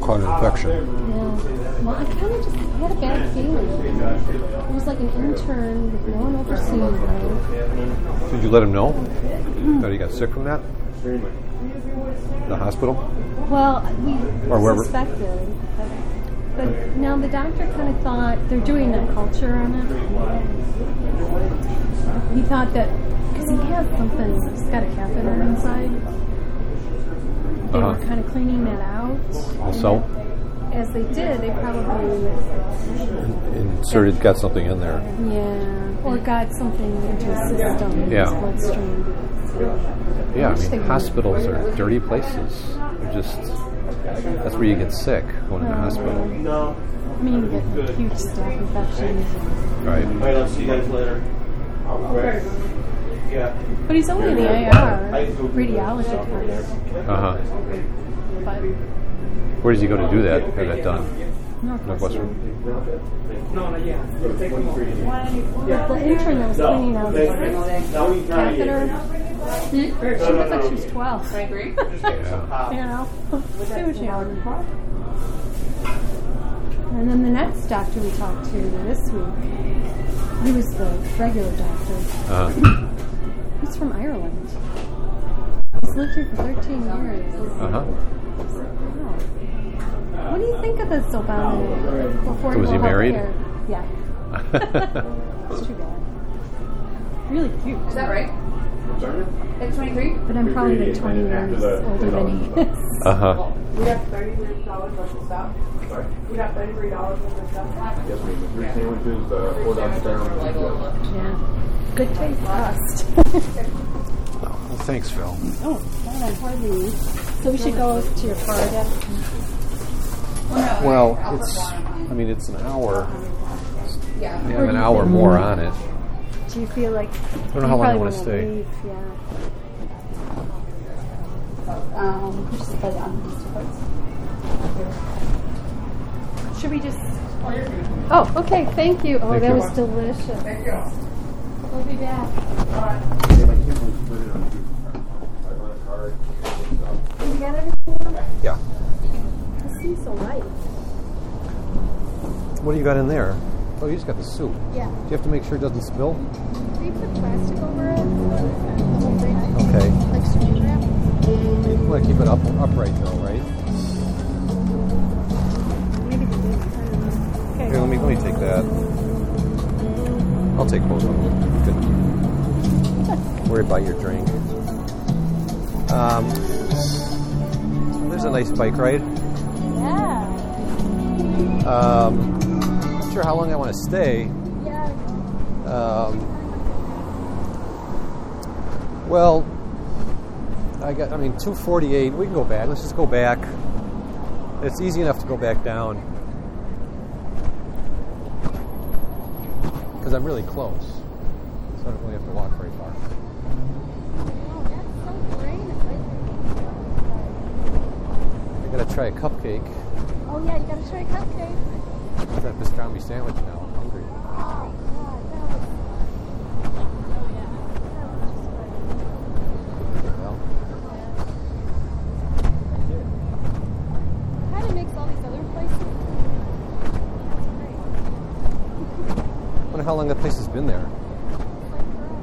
Caught an infection. Yeah. Well, I kind of just had a bad feeling. It was like an intern with no one overseeing him. Did you let him know that he got sick from that? The hospital? Well, we Or wherever- suspected. But, but now the doctor kind of thought they're doing a culture on it. He thought that because he has something, he's got a catheter inside. They Uh-huh. were kind of cleaning that out. Also? as they did, they probably Inserted, got something in there. yeah, or got something into a system, Yeah. bloodstream. Yeah, I wish mean, hospitals are dirty places. They're just, that's where you get sick, going to the hospital. No. I mean, you get huge staph infections. Right. All right, I'll see you guys later. Okay. Yeah. But he's only in the AR, radiology kind. Uh huh. But Where does he go to do that? Have that done? Northwestern. Northwestern. The intern that was cleaning out his catheter, she looked like she was 12. Yeah. you know, see what she was young. And then the next doctor we talked to this week, he was the regular doctor. Uh He's from Ireland. He's lived here for 13 years. huh. Wow. What do you think of this Obama? Affordable Was he married? healthcare? Yeah. It's too bad. Really cute. Is that right? It's 23? But I'm probably like 20 years older than he is. Uh huh. We have thirty-three dollars worth of stuff. Sorry. We have thirty-three dollars worth of stuff. Yes, we have three sandwiches, uh, four downstairs. Yeah. Good taste bust. Well, thanks, Phil. oh, God, I'm hardly. So we should go to your car again? Well, it's, I mean, it's an hour. Yeah. We have an hour more on it. Do you feel like. I don't know how long I want to stay. Leave? Yeah. Um, just put it on these Should we just. Oh, okay. Thank you. Oh, Thank that you. was delicious. Thank you. We'll be back. Did you get everything? Yeah. It seems so light. What do you got in there? Oh, you just got the soup. Yeah. Do you have to make sure it doesn't spill? They put plastic over it. The whole thing. Okay. Like saran wrap. You want to keep it up upright though, right? Maybe they did. I don't. Okay. Here, let me let me take that. I'll take both of them. Good. Worry about your drink. Um, there's a nice bike ride. Yeah. Um, sure how long I want to stay. Um, well, I got. I mean, 248. We can go back. Let's just go back. It's easy enough to go back down because I'm really close, so I don't really have to walk very far. I gotta try a cupcake. Oh, yeah, you gotta try a cupcake. I've got a pastrami sandwich now. I'm hungry. Oh, God, that was. Oh, yeah. That was just great. Well, Kind of makes all these other places. That's wonder how long that place has been there. Like forever.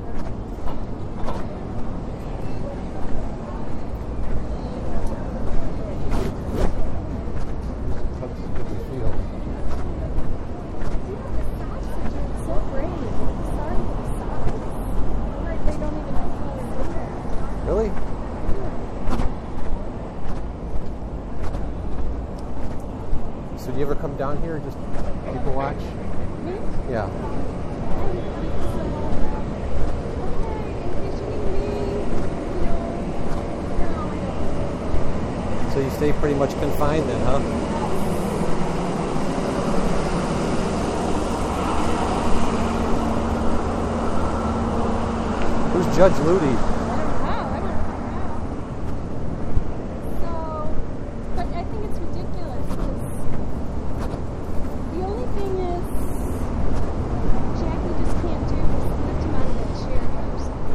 How does it make me feel? So great. Sorry for the sauce. Like they don't even know how they're in there. Really? So do you ever come down here and just people watch? Yeah. So you stay pretty much confined then, huh? Who's Judge Ludi? So, but I think it's ridiculous because the only thing is Jackie just can't do is lift him out of that chair or something.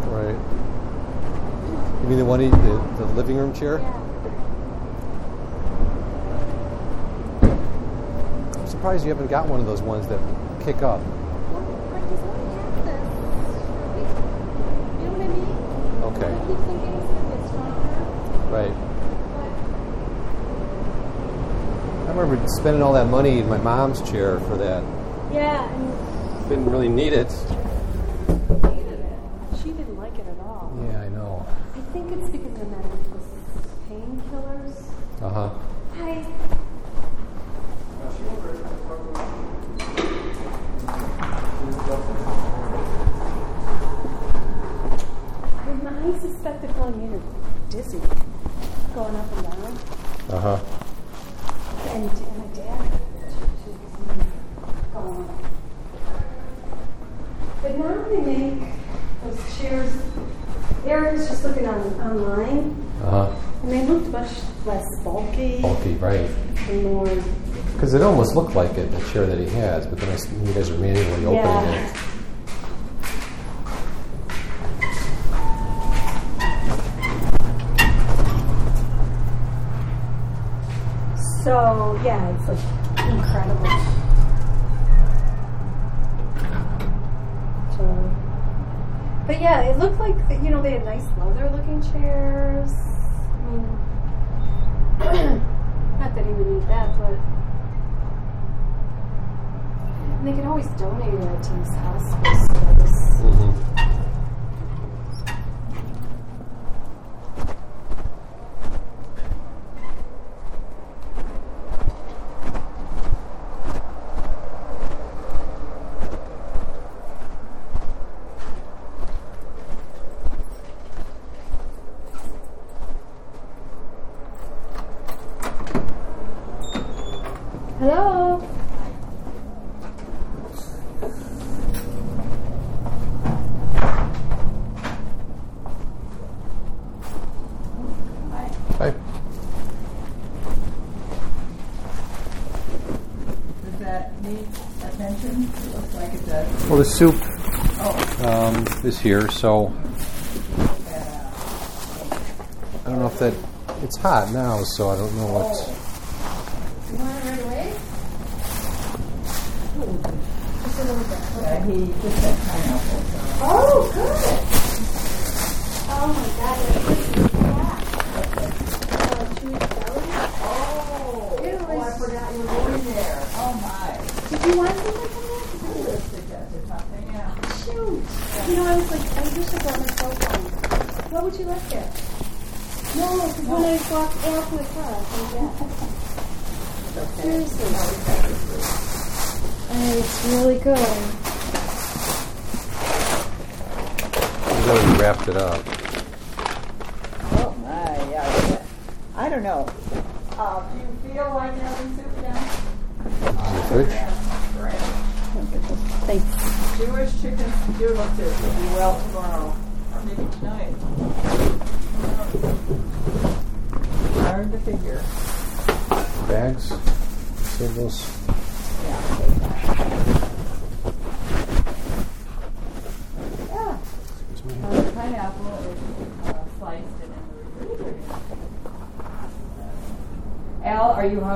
Right. You mean the one, he, the, the living room chair? Yeah. I'm surprised you haven't got one of those ones that kick up. But he's only had this for a week. You know what I mean? Okay. I keep thinking he's going to get stronger. Right. I remember spending all that money in my mom's chair for that. Yeah, and Didn't really need it. soup um, is here, so I don't know if that it's hot now, so I don't know what.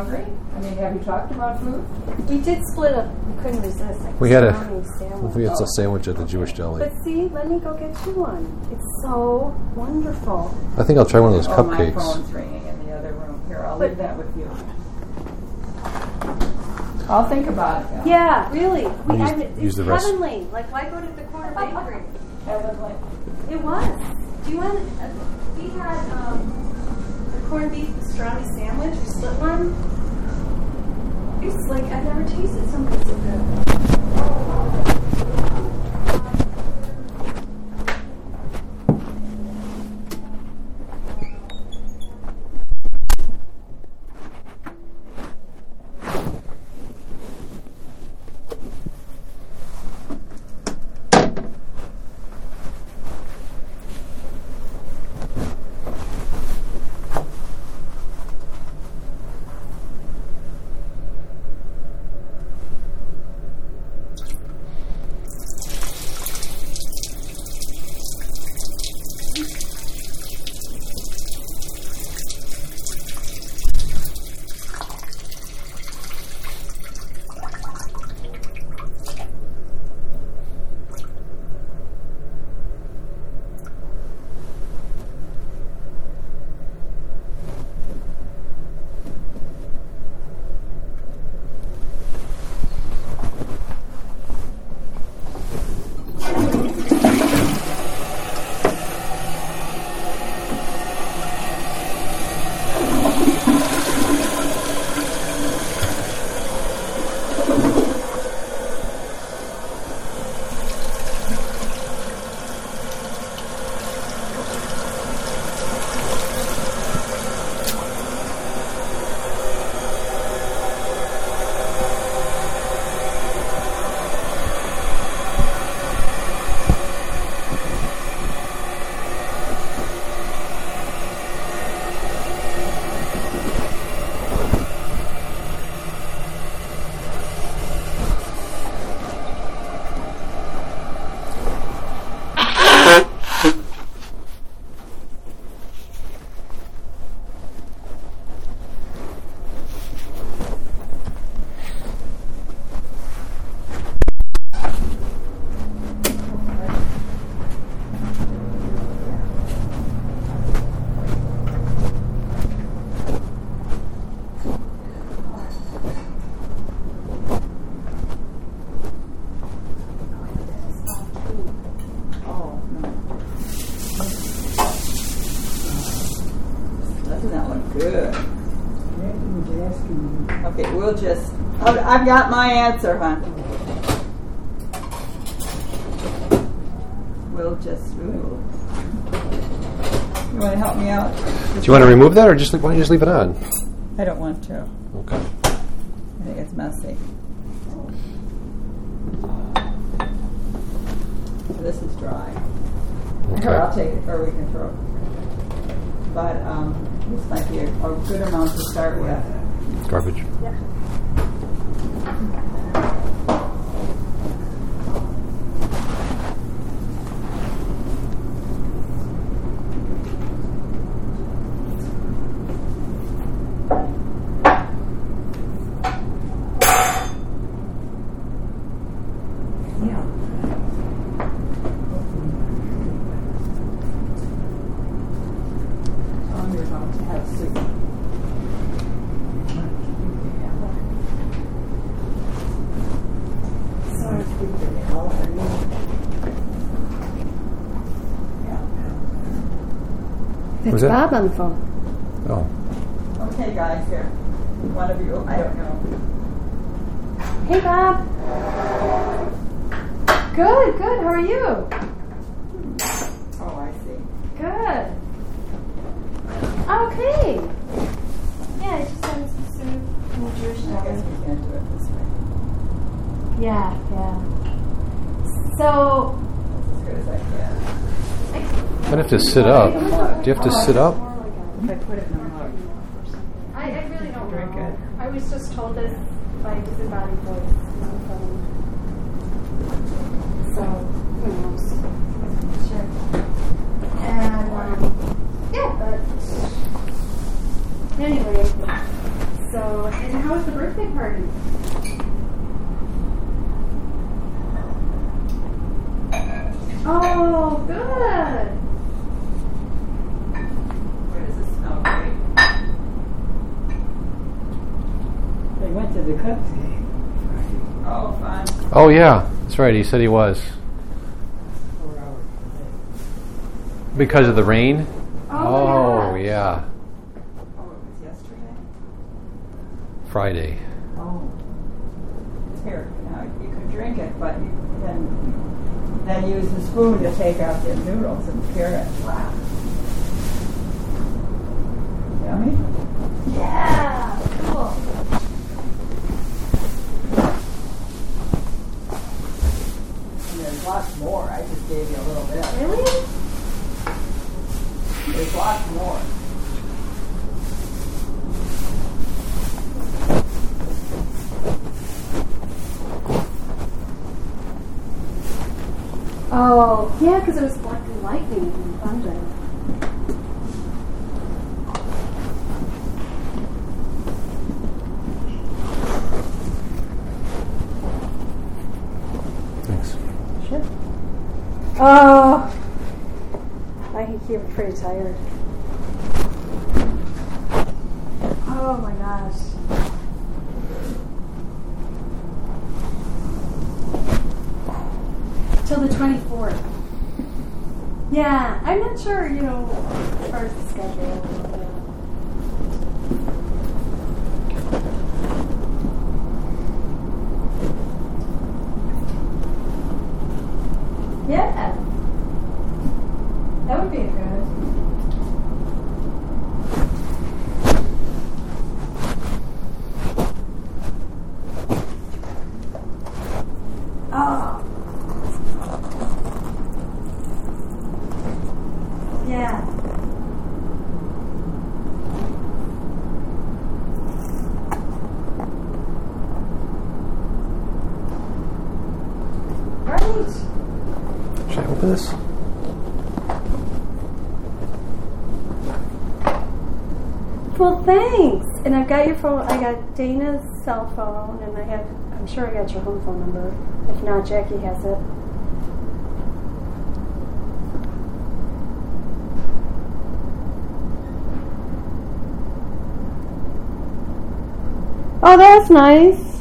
hungry? I mean, have you talked about food? We did split up. We couldn't resist. Like we had a sandwich. we had a sandwich at the Jewish deli. But see, let me go get you one. It's so wonderful. I think I'll try one of those oh, cupcakes. My phone's ringing in the other room. Here, I'll but leave that with you. I'll think about it. Now. Yeah, really. We, use, I, it's use the rest. heavenly. Like, why go to the corner bakery? Heavenly. It was. Do you want? Uh, we had um, a corned beef pastrami sandwich. We split one. I've got my answer, hon. We'll just remove. You want to help me out? Do you want to remove that, or just why don't you just leave it on? I don't want to. Okay. I think it's messy. This is dry. Okay. Here, I'll take it, or we can throw it. But um, this might be a, a good amount to start with. Garbage. Oh, you're about to have soup. It's Was? Bob on the phone. Oh. Okay, guys, here. One of you, I don't know. Hey, Bob. Good, good. How are you? Oh, I see. Good. Okay. Yeah, I just had some soup and a Jewish I guess we can't do it this way. Yeah, yeah. So, That's as good as I can. I'd have to sit up. Do you have to sit up? If I put it in a mug. I, I really don't Drink it. I was just told this by disembodied voice on the phone. So, who knows? Sure. And, um, yeah, but anyway. So, and how was the birthday party? Oh, good. Where does it smell great? They went to the Cubs game. Oh, fun. Oh yeah, that's right. He said he was because of the rain. Oh, yeah, Oh, it was yesterday? Friday. Oh. Here, now you could drink it, but you then, then use the spoon to take out the noodles and pare it flat. Yummy? Yeah, cool. And there's lots more. I just gave you a little bit. Really? There's lots more. Oh, yeah, because it was like lightning and thunder. Thanks. Sure. Oh, I think you're pretty tired. Oh my gosh. Yeah, I'm not sure, you know, as far as the schedule. Yeah. That would be good. Oh. Yeah. Right. Should I open this? Well, thanks. And I've got phone. I got Dana's cell phone, and I have. I'm sure I got your home phone number. If not, Jackie has it. Oh, that's nice.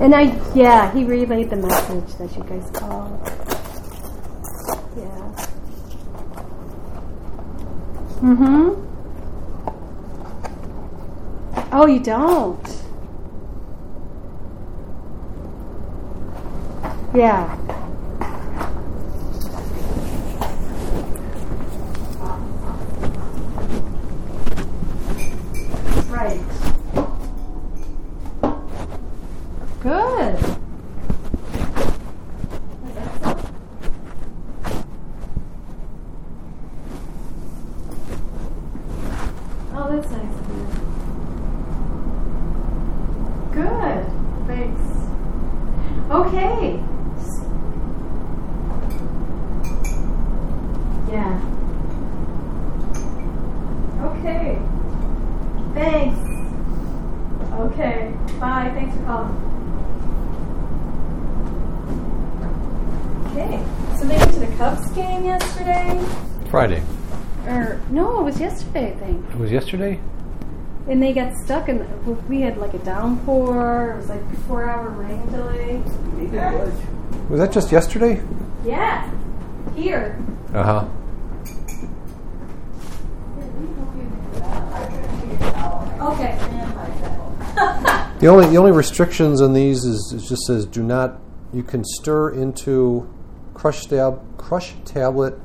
And I, yeah, he relayed the message that you guys called. Yeah. Mm-hmm. Oh, you don't? Yeah. Right. Good. Oh, that's nice of you. Good. Thanks. Okay. Yeah. Okay. Thanks. Okay. Bye. Thanks for calling. Okay. So they went to the Cubs game yesterday? Friday. Or, no, it was yesterday, I think. It was yesterday? And they got stuck and we had like a downpour. It was like four hour rain delay. Was that just yesterday? Yeah. Here. Uh huh. Okay. The only the only restrictions on these is it just says do not you can stir into crush tab crush tablet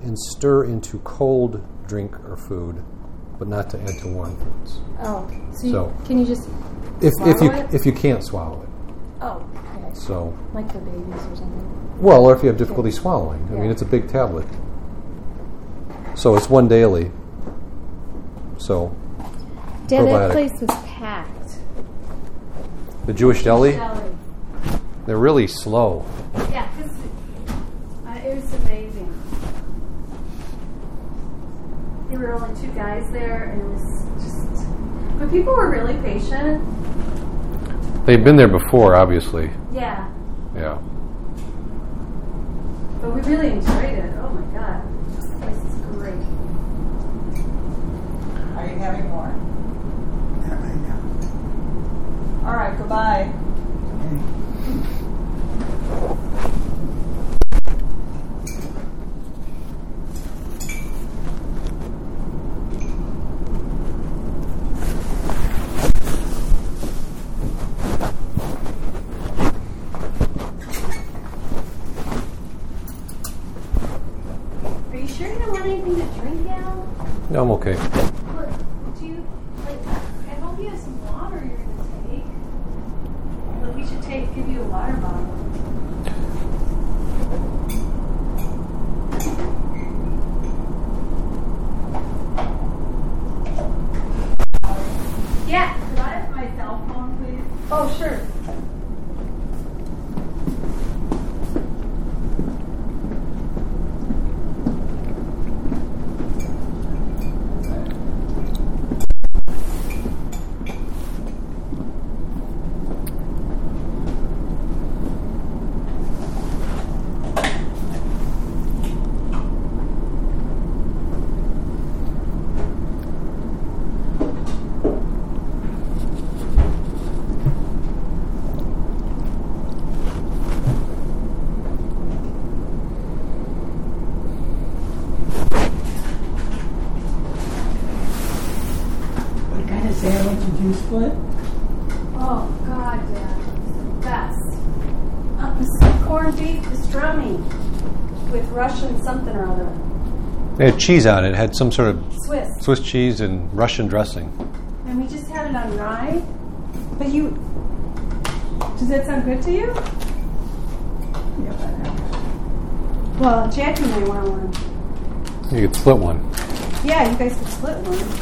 and stir into cold drink or food, but not to add to foods. Oh, so, you, So- can you just If if you it? if you can't swallow it, Oh, okay. so Like for babies or something. well, or if you have difficulty swallowing. I mean, it's a big tablet, so it's one daily. So Dad, that place was packed. the Jewish deli, Deli. they're really slow. Yeah, because uh, it was amazing. There were only two guys there, and it was just. But people were really patient. They've been there before, obviously. Yeah, Yeah. but we really enjoyed it. Oh my god, this place is great. Are you having more? All right, goodbye. Are you sure you don't want anything to drink now? No, I'm okay. Look, do you like? I hope you have some water you're gonna take. But we should take give you a water bottle. Yeah. Could I have my cell phone, please? Oh, sure. What kind of sandwich did you split? Oh God, Dad, it's the best. Uh, this corned beef pastrami with Russian something or other. They had cheese on it. It had some sort of Swiss. Swiss cheese and Russian dressing. And we just had it on rye. But you, does that sound good to you? Yeah, Well, Jackie might want one. You could split one. Yeah, you guys could split one.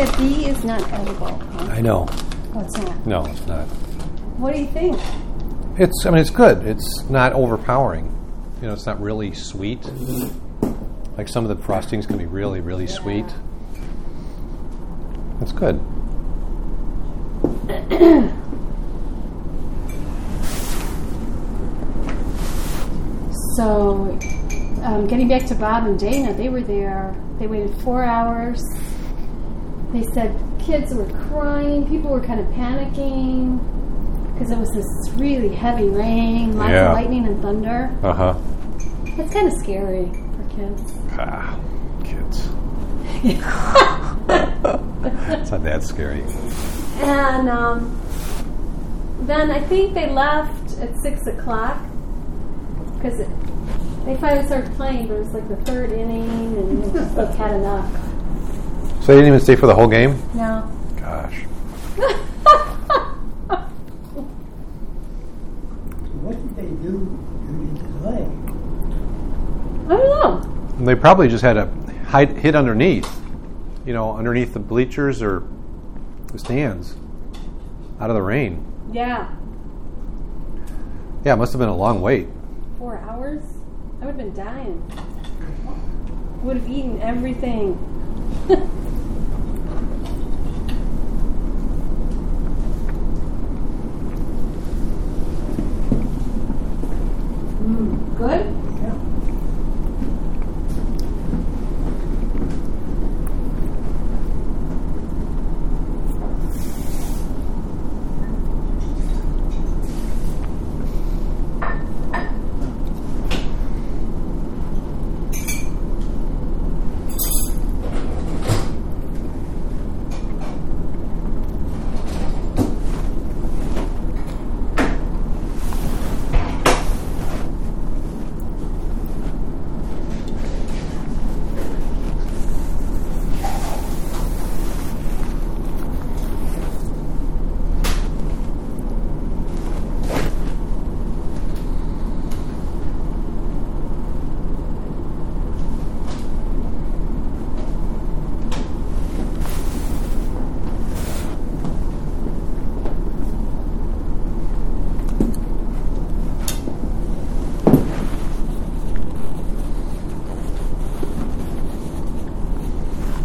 The bee is not edible. Huh? I know. Oh, it's not. No, it's not. What do you think? It's. I mean, it's good. It's not overpowering. You know, it's not really sweet. Like some of the frostings can be really, really sweet. It's good. So um, getting back to Bob and Dana, they were there. They waited four hours. They said kids were crying. People were kind of panicking because it was this really heavy rain, lots Yeah. of lightning and thunder. Uh huh. It's kind of scary for kids. Ah, kids. it's not that scary. And um, then I think they left at six o'clock because they finally started playing, but it was like the third inning, and they just like had enough. So they didn't even stay for the whole game? No. Gosh. What did they do during the delay? I don't know. They probably just had to hide, hid underneath, you know, underneath the bleachers or the stands, out of the rain. Yeah, Yeah, it must have been a long wait. four hours. I would have been dying. Would have eaten everything. Mm, good.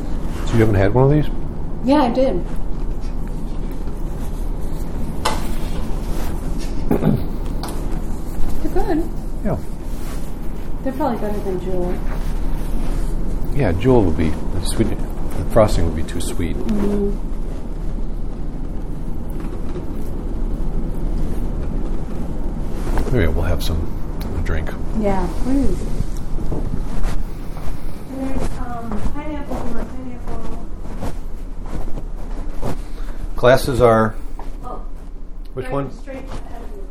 So you haven't had one of these? Yeah, I did. They're good. Yeah. They're probably better than Jewel. Yeah, Jewel would be the sweet. The frosting would be too sweet. Mm. Maybe we'll have some drink. Yeah. Mm. And there's um, pineapple, you want pineapple. Classes are. Oh. Which one? Straight ahead of you.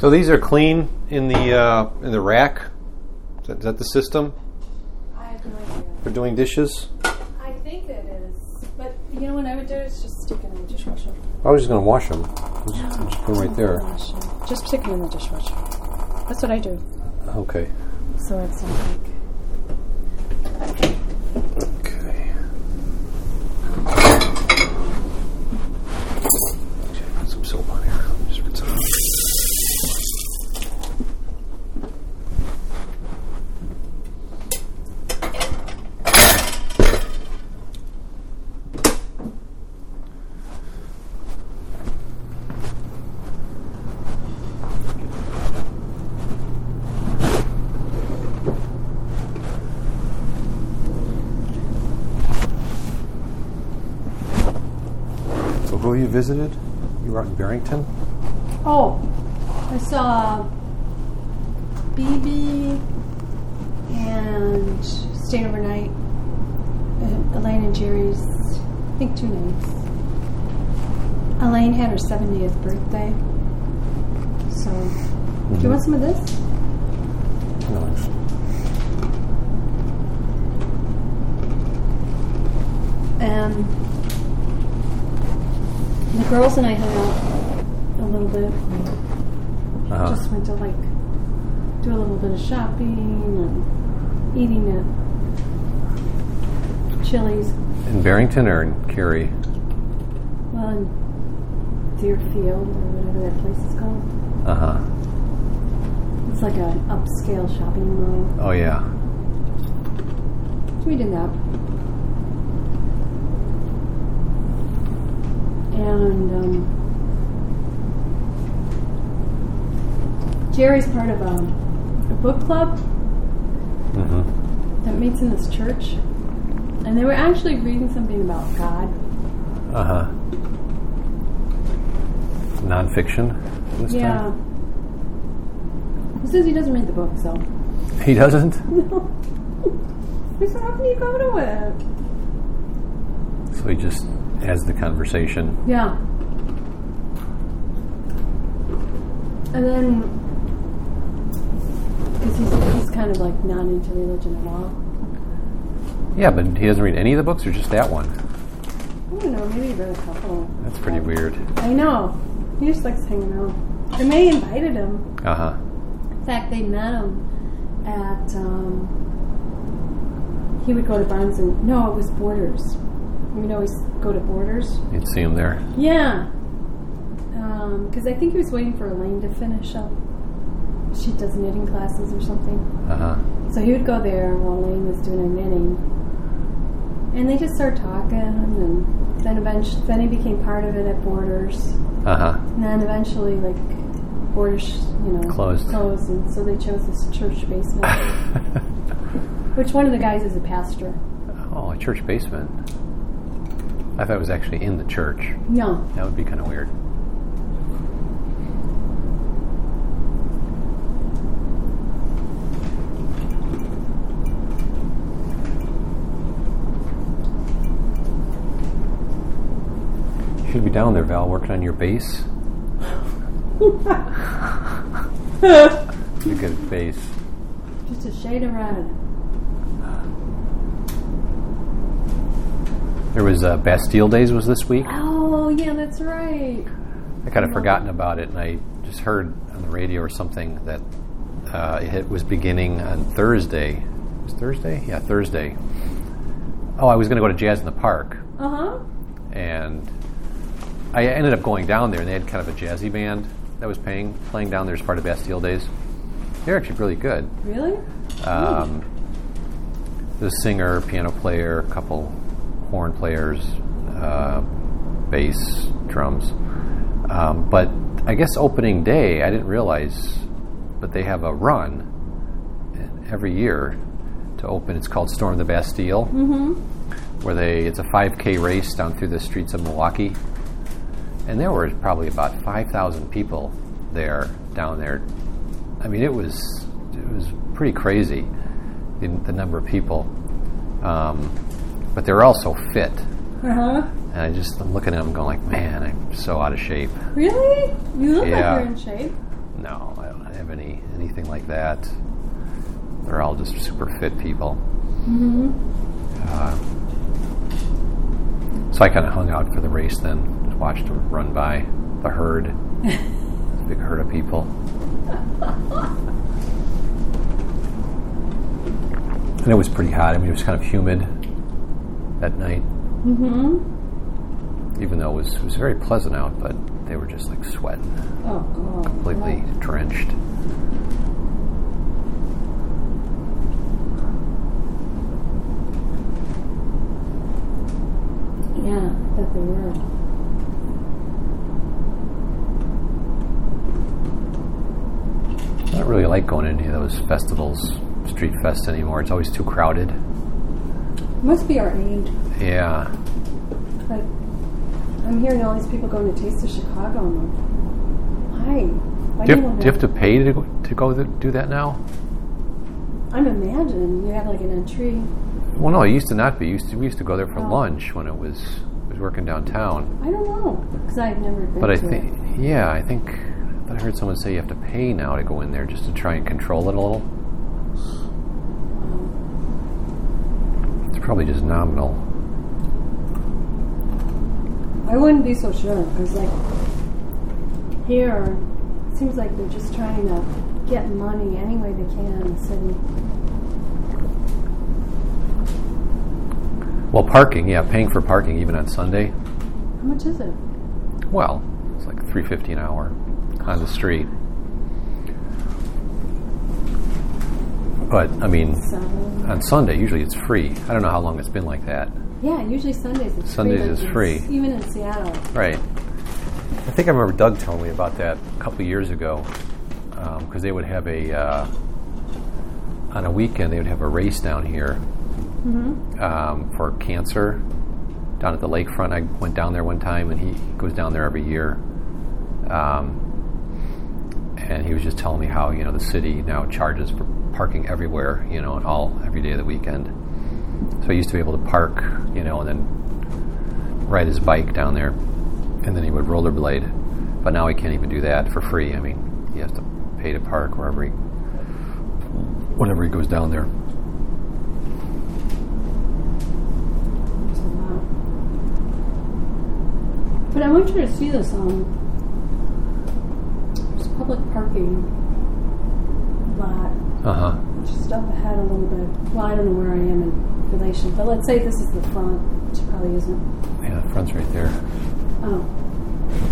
So these are clean in the uh, in the rack. Is that, is that the system I have no idea. for doing dishes? I think it is. But you know what I would do is just stick it in the dishwasher. I was just going to wash them. Just, just put them right there. Just stick them in the dishwasher. That's what I do. Okay. So it's not like. Visited? You were out in Barrington? Oh, I saw BB and stayed overnight at Elaine and Jerry's, I think two nights. Elaine had her 70th birthday. So, do you mm-hmm. want some of this? No. And girls and I hung out a little bit. Uh-huh. Just went to like do a little bit of shopping and eating at Chili's. In Barrington or in Cary? Well, in Deerfield or whatever that place is called. Uh huh. It's like an upscale shopping mall. Oh, yeah. We did that. And um, Jerry's part of a, a book club Mm-hmm. that meets in this church. And they were actually reading something about God. Uh huh. Nonfiction this yeah. time? He says he doesn't read the book, so. He doesn't? No. Said, how can you go to it? So he just has the conversation. Yeah. And then, because he's, he's kind of like not into religion at all. Yeah, but he doesn't read any of the books or just that one? I don't know, maybe he read a couple. That's pretty weird. I know. He just likes hanging out. And they invited him. Uh huh. In fact, they met him at, um, he would go to Barnes and, no, it was Borders. We would always go to Borders. You'd see him there. Yeah. Because I think he was waiting for Elaine to finish up. She does knitting classes or something. Uh huh. So he would go there while Elaine was doing her knitting. And they just started talking, and then eventually, then he became part of it at Borders. Uh huh. And then eventually, like, Borders, you know, Closed. closed, and so they chose this church basement. which one of the guys is a pastor. Oh, a church basement. I thought it was actually in the church. Yeah. That would be kind of weird. You should be down there, Val, working on your bass. You good bass. Just a shade of red. There was uh, Bastille Days was this week. Oh, yeah, that's right. I kind of forgotten about it, and I just heard on the radio or something that uh, it was beginning on Thursday. It was Thursday? Yeah, Thursday. Oh, I was going to go to Jazz in the Park, Uh huh. and I ended up going down there, and they had kind of a jazzy band that was playing playing down there as part of Bastille Days. They're actually really good. Really? Um, the singer, piano player, couple horn players, uh, bass, drums. Um, but I guess opening day, I didn't realize, but they have a run every year to open. It's called Storm the Bastille, Mm-hmm. where they it's a 5K race down through the streets of Milwaukee, and there were probably about 5,000 people there down there. I mean, it was it was pretty crazy the, the number of people, um, but they're all so fit. Uh huh. And I just I'm looking at them, going like, man, I'm so out of shape. Really? You look Yeah. like you're in shape. No, I don't have any anything like that. They're all just super fit people. Mm-hmm. Uh, so I kind of hung out for the race then, just watched them run by the herd, big herd of people. And it was pretty hot. I mean, it was kind of humid that night, Mm-hmm. even though it was, it was very pleasant out, but they were just like sweating, Oh, God. completely drenched. Yeah, I bet they were. I don't really like going to any of those festivals, street fests anymore. It's always too crowded. Must be our age, Yeah. but I I'm hearing all these people going to Taste of Chicago. I'm like, why? Why Do you, do have, do you have to pay to go, to go do that now? I'm imagining you have like an entry. Well, no, it used to not be. Used to, we used to go there for Oh. lunch when it was was working downtown. I don't know because I've never been But I think, yeah, I think I I heard someone say you have to pay now to go in there just to try and control it a little. Probably just nominal. I wouldn't be so sure because like here, it seems like they're just trying to get money any way they can in the city. Well, parking, yeah, paying for parking even on Sunday. How much is it? Well, it's like three fifty an hour on the street. But I mean, on Sunday usually it's free. I don't know how long it's been like that. Yeah, usually Sundays it's Sundays free. is free. Even in Seattle. Right. I think I remember Doug telling me about that a couple of years ago because they would have a uh, on a weekend they would have a race down here Mm-hmm. um, for cancer down at the lakefront. I went down there one time, and he goes down there every year. Um, and he was just telling me how you know the city now charges for parking everywhere, you know, all every day of the weekend. So he used to be able to park, you know, and then ride his bike down there, and then he would rollerblade. But now he can't even do that for free. I mean, he has to pay to park wherever he, whenever he goes down there. But I want you to see this. Um, public parking lot Uh huh. just up ahead a little bit. Well, I don't know where I am in relation, but let's say this is the front, which probably isn't. Yeah, the front's right there. Oh,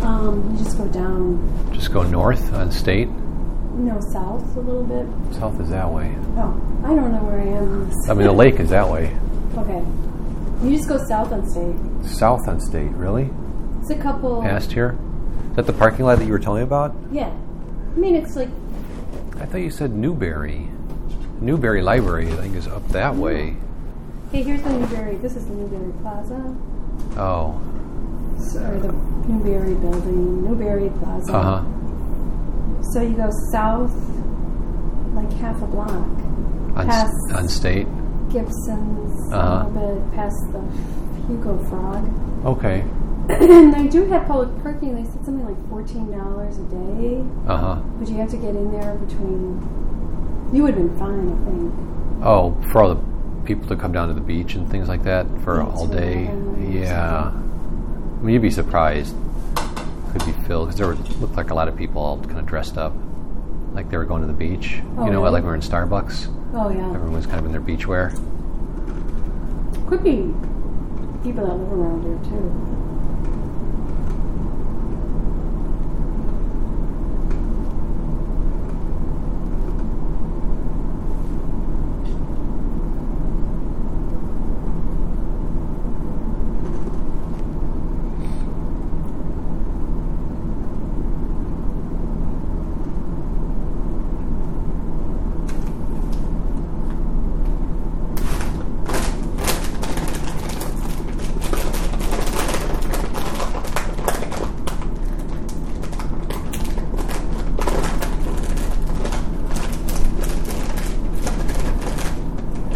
um, you just go down, Just go north on State. no, south a little bit. South is that way. Oh, I don't know where I am. I mean, the lake is that way. Okay, you just go south on State. South on State, really? It's a couple. Past here? Is that the parking lot that you were telling me about? Yeah, I mean it's like I thought you said Newberry. Newberry Library, I think, is up that way. Hey, here's the Newberry. This is the Newberry Plaza, Oh, or the Newberry Building, Newberry Plaza. uh huh. So you go south, like half a block, On, past on State. Gibson's, Uh-huh. a little bit past the Hugo Frog. Okay. And they do have public parking. They said something like fourteen dollars a day, Uh huh. but you have to get in there between. You would have been fine, I think. Oh, for all the people to come down to the beach and things like that for Yeah, all day. Yeah. I mean, you'd be surprised. Could be filled because there were, looked like a lot of people all kind of dressed up, like they were going to the beach. Oh, you know, really? like we were in Starbucks. Oh yeah, Everyone was kind of in their beach wear. could be people that live around here too.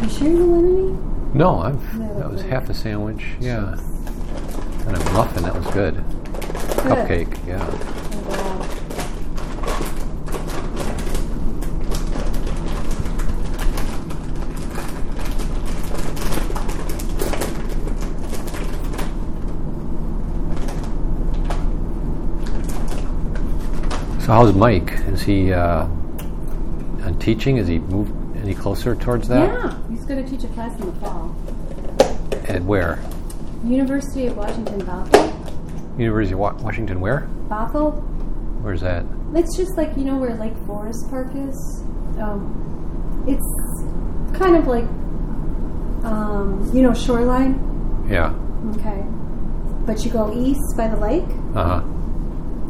You sure you don't want any? No, I've, No, that was okay. Half a sandwich. Yeah. And a muffin. That was good. Cupcake. Yeah. So how's Mike? Is he uh, on teaching? Is he moved any closer towards that? Yeah, he's going to teach a class in the fall. And where? University of Washington Bothell. University of Wa- Washington. Where? Bothell. Where's that? It's just like you know where Lake Forest Park is. Um, it's kind of like um, you know shoreline. Yeah. Okay, but you go east by the lake, Uh huh.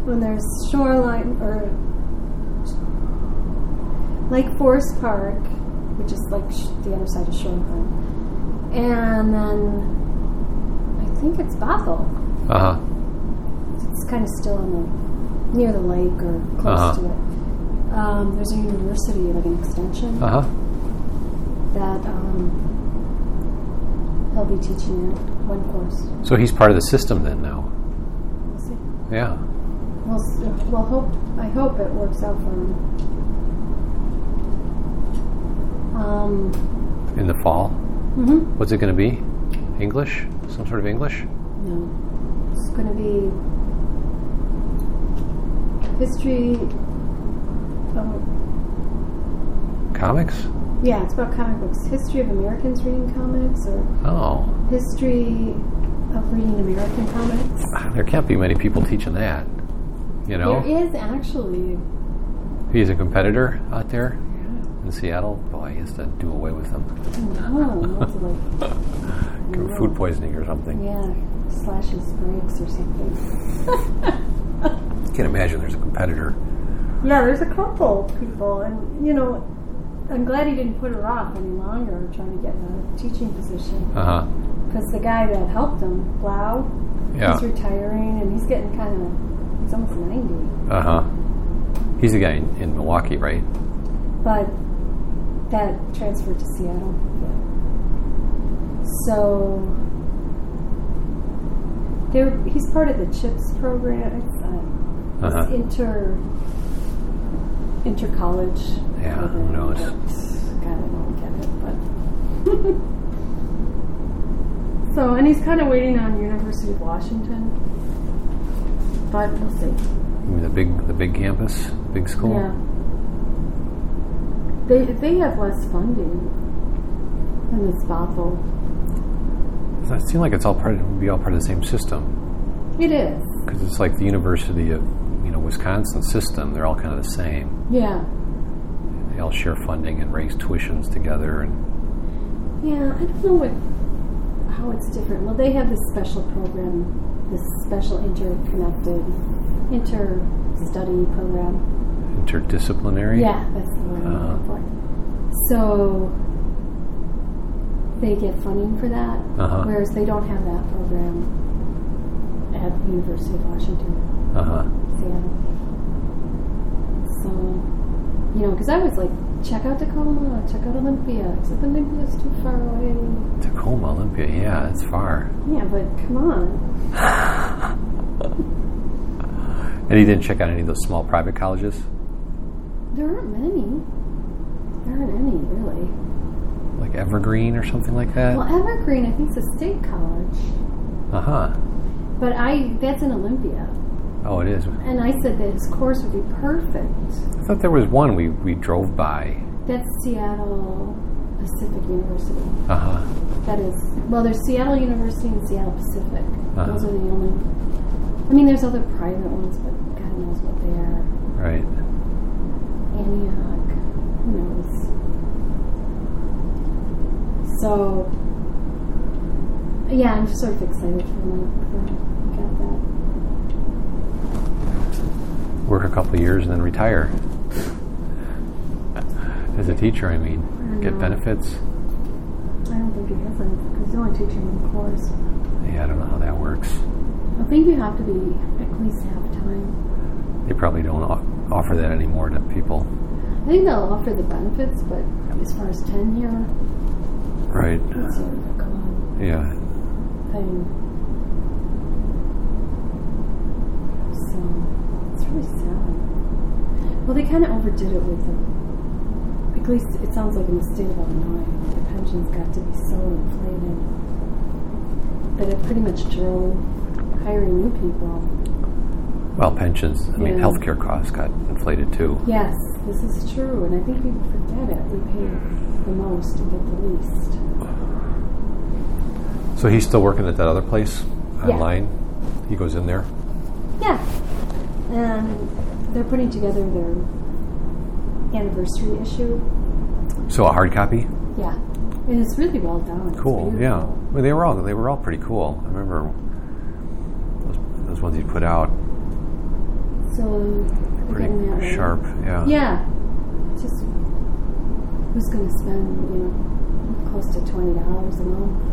when there's shoreline or Lake Forest Park, which is like sh- the other side of shoreline, and then I think it's Bothell. Uh huh. it's kind of still on the near the lake or close Uh-huh. to it. Um, there's a university, like an extension, Uh huh. that um, he'll be teaching it one course. So he's part of the system then now. We'll see. Yeah. We'll, we'll hope. I hope it works out for him. Um, In the fall. Mhm. What's it going to be? English? Some sort of English? No. It's going to be history. Oh, Comics? yeah, it's about comic books. History of Americans reading comics, or Oh. history of reading American comics. There can't be many people teaching that. You know? There is actually. He's a competitor out there in Seattle. Boy, he has to do away with them. No, like. Food poisoning or something. Yeah, slashes brakes or something. Can't imagine there's a competitor. Yeah, there's a couple people, and you know, I'm glad he didn't put her off any longer trying to get a teaching position. Uh huh. Because the guy that helped him, Blau, Yeah. he's retiring and he's getting kind of, he's almost 90. Uh huh. He's the guy in, in Milwaukee, right? But that transferred to Seattle. Yeah. So there, he's part of the CHIPS program. It's, uh, Uh-huh. it's inter inter college. Yeah, who knows? God, I don't get it, but. so, and he's kind of waiting on University of Washington, but we'll see. The big, the big campus, big school. Yeah. They they have less funding than this Bothell. Does that seem like it's all part? Of, be all part of the same system? It is. Because it's like the University of, you know, Wisconsin system. They're all kind of the same. Yeah. They all share funding and raise tuitions together, and Yeah, I don't know what how it's different. Well, they have this special program, this special interconnected inter study program. interdisciplinary. Yeah, that's the word I'm Uh-huh. looking for. So they get funding for that, Uh-huh. whereas they don't have that program at the University of Washington, Uh huh. Seattle. So, you know, because I was like, check out Tacoma, check out Olympia, except Olympia's too far away. Tacoma, Olympia. Yeah, it's far. Yeah, but come on. And he didn't check out any of those small private colleges. There aren't many. There aren't any, really. like Evergreen or something like that. Well, Evergreen, I think, is a state college. Uh huh. But I that's in Olympia. Oh, it is. And I said that his course would be perfect. I thought there was one we, we drove by. That's Seattle Pacific University. Uh huh. That is, well, there's Seattle University and Seattle Pacific. Uh-huh. Those are the only. I mean, there's other private ones, but God knows what they are. Right. Antioch, who knows? So, yeah, I'm just sort of excited for Mike get that. Work a couple of years and then retire. As a teacher, I mean, get know. benefits. I don't think has any because he's only teaching one course. Yeah, I don't know how that works. I think you have to be at least half time. They probably don't offer that anymore to people. I think they'll offer the benefits, but as far as tenure, Right. it's sort of a gone Yeah. thing. So it's really sad. Well, they kind of overdid it with the. At least it sounds like in the state of Illinois, the pensions got to be so inflated that it pretty much drove hiring new people. Well, pensions, I mean, Yeah. healthcare costs got inflated too. Yes, this is true, and I think people forget it. We pay the most and get the least. So he's still working at that other place Yeah. online? He goes in there? Yeah, and they're putting together their anniversary issue. So a hard copy? Yeah, and it's really well done. Cool. Yeah. Well, they were all they were all pretty cool. I remember those, those ones he put out. So Pretty getting that ready. sharp. Yeah. Yeah, just who's going to spend you know close to twenty dollars a month?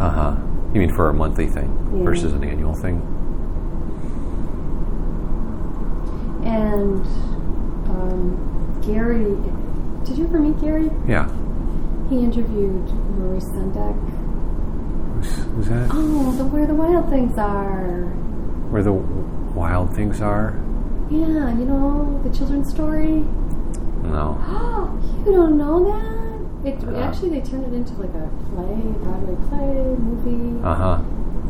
Uh huh. You mean for a monthly thing Yeah. versus an annual thing? And um, Gary, did you ever meet Gary? Yeah. He interviewed Maurice Sendak. Who's, who's that? Oh, the Where the Wild Things Are. Where the wild things are? Yeah, you know the children's story. No. Oh, you don't know that? It actually they turned it into like a play, Broadway play, movie. Uh huh.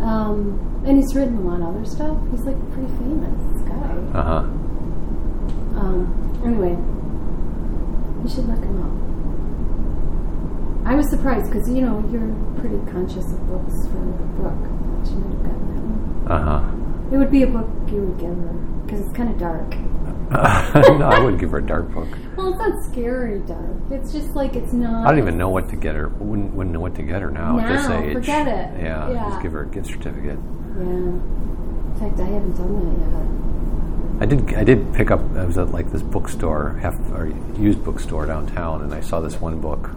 Um, and he's written a lot of other stuff. He's like pretty famous guy. Uh huh. Um, anyway, you should look him up. I was surprised because you know you're pretty conscious of books for Brooke. She might have gotten that one. Uh huh. It would be a book you would give her because it's kind of dark. no, I wouldn't give her a dark book. Well, it's not scary dark. It's just like it's not. I don't even know what to get her. Wouldn't, wouldn't know what to get her now, at this Now, age. forget it. Yeah, Yeah. just give her a gift certificate. Yeah. In fact, I haven't done that yet. I did. I did pick up. I was at like this bookstore, half or used bookstore downtown, and I saw this one book.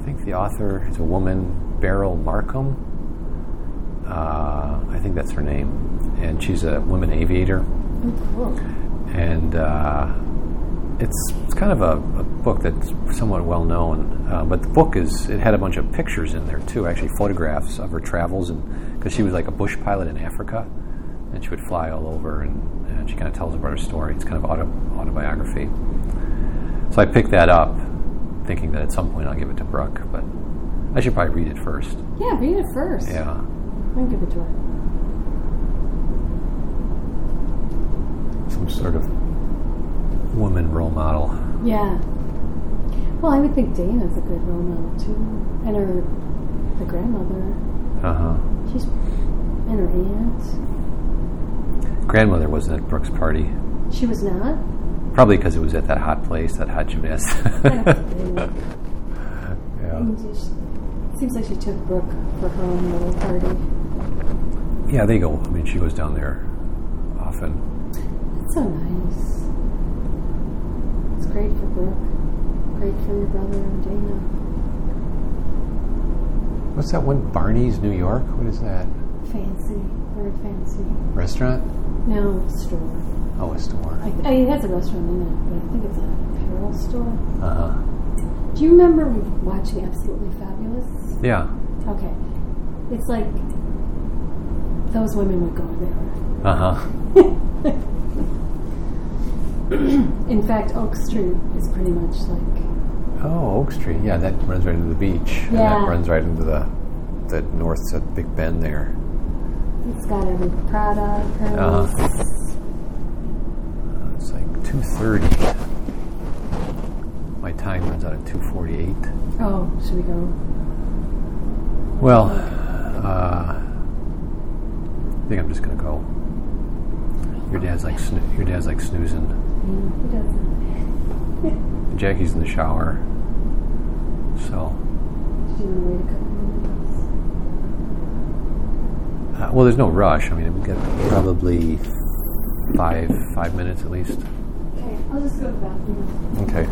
I think the author is a woman, Beryl Markham. Uh, I think that's her name, and she's a woman aviator. Oh, cool. And uh, it's it's kind of a, a book that's somewhat well known. Uh, but the book is it had a bunch of pictures in there too, actually photographs of her travels, and because she was like a bush pilot in Africa, and she would fly all over, and, and she kind of tells about her story. It's kind of auto, autobiography. So I picked that up, thinking that at some point I'll give it to Brooke, but I should probably read it first. Yeah, read it first. Yeah. Then give it to her. Sort of woman role model. Yeah. Well, I would think Dana's a good role model too, and her, the grandmother. Uh huh. She's and her aunt. Grandmother wasn't at Brooke's party. She was not. Probably because it was at that hot place, that hot gymnast. yeah. Seems like she took Brooke for her own little party. Yeah, they go. I mean, she goes down there often. It's so nice. It's great for Brooke. Great for your brother and Dana. What's that one? Barney's, New York? What is that? Fancy, very fancy. Restaurant? No store. Oh, a store. I, I, it has a restaurant in it, but I think it's an apparel store. Uh huh. Do you remember watching Absolutely Fabulous? Yeah. Okay. It's like those women would go there. Uh huh. In fact, Oak Street is pretty much like Oh, Oak Street. Yeah, that runs right into the beach. And Yeah. that runs right into the the north at Big Bend there. it's got every Prada, Hermes. Uh-huh. It's like two thirty. My time runs out at two forty eight. Oh, should we go? Well, uh, I think I'm just gonna go. Your dad's like your dad's like snoozing. Mm, doesn't? Jackie's in the shower. So, Did you want to wait a couple minutes? uh, well, there's no rush. I mean, we've got probably five five minutes at least. Okay, I'll just go to the bathroom. Okay.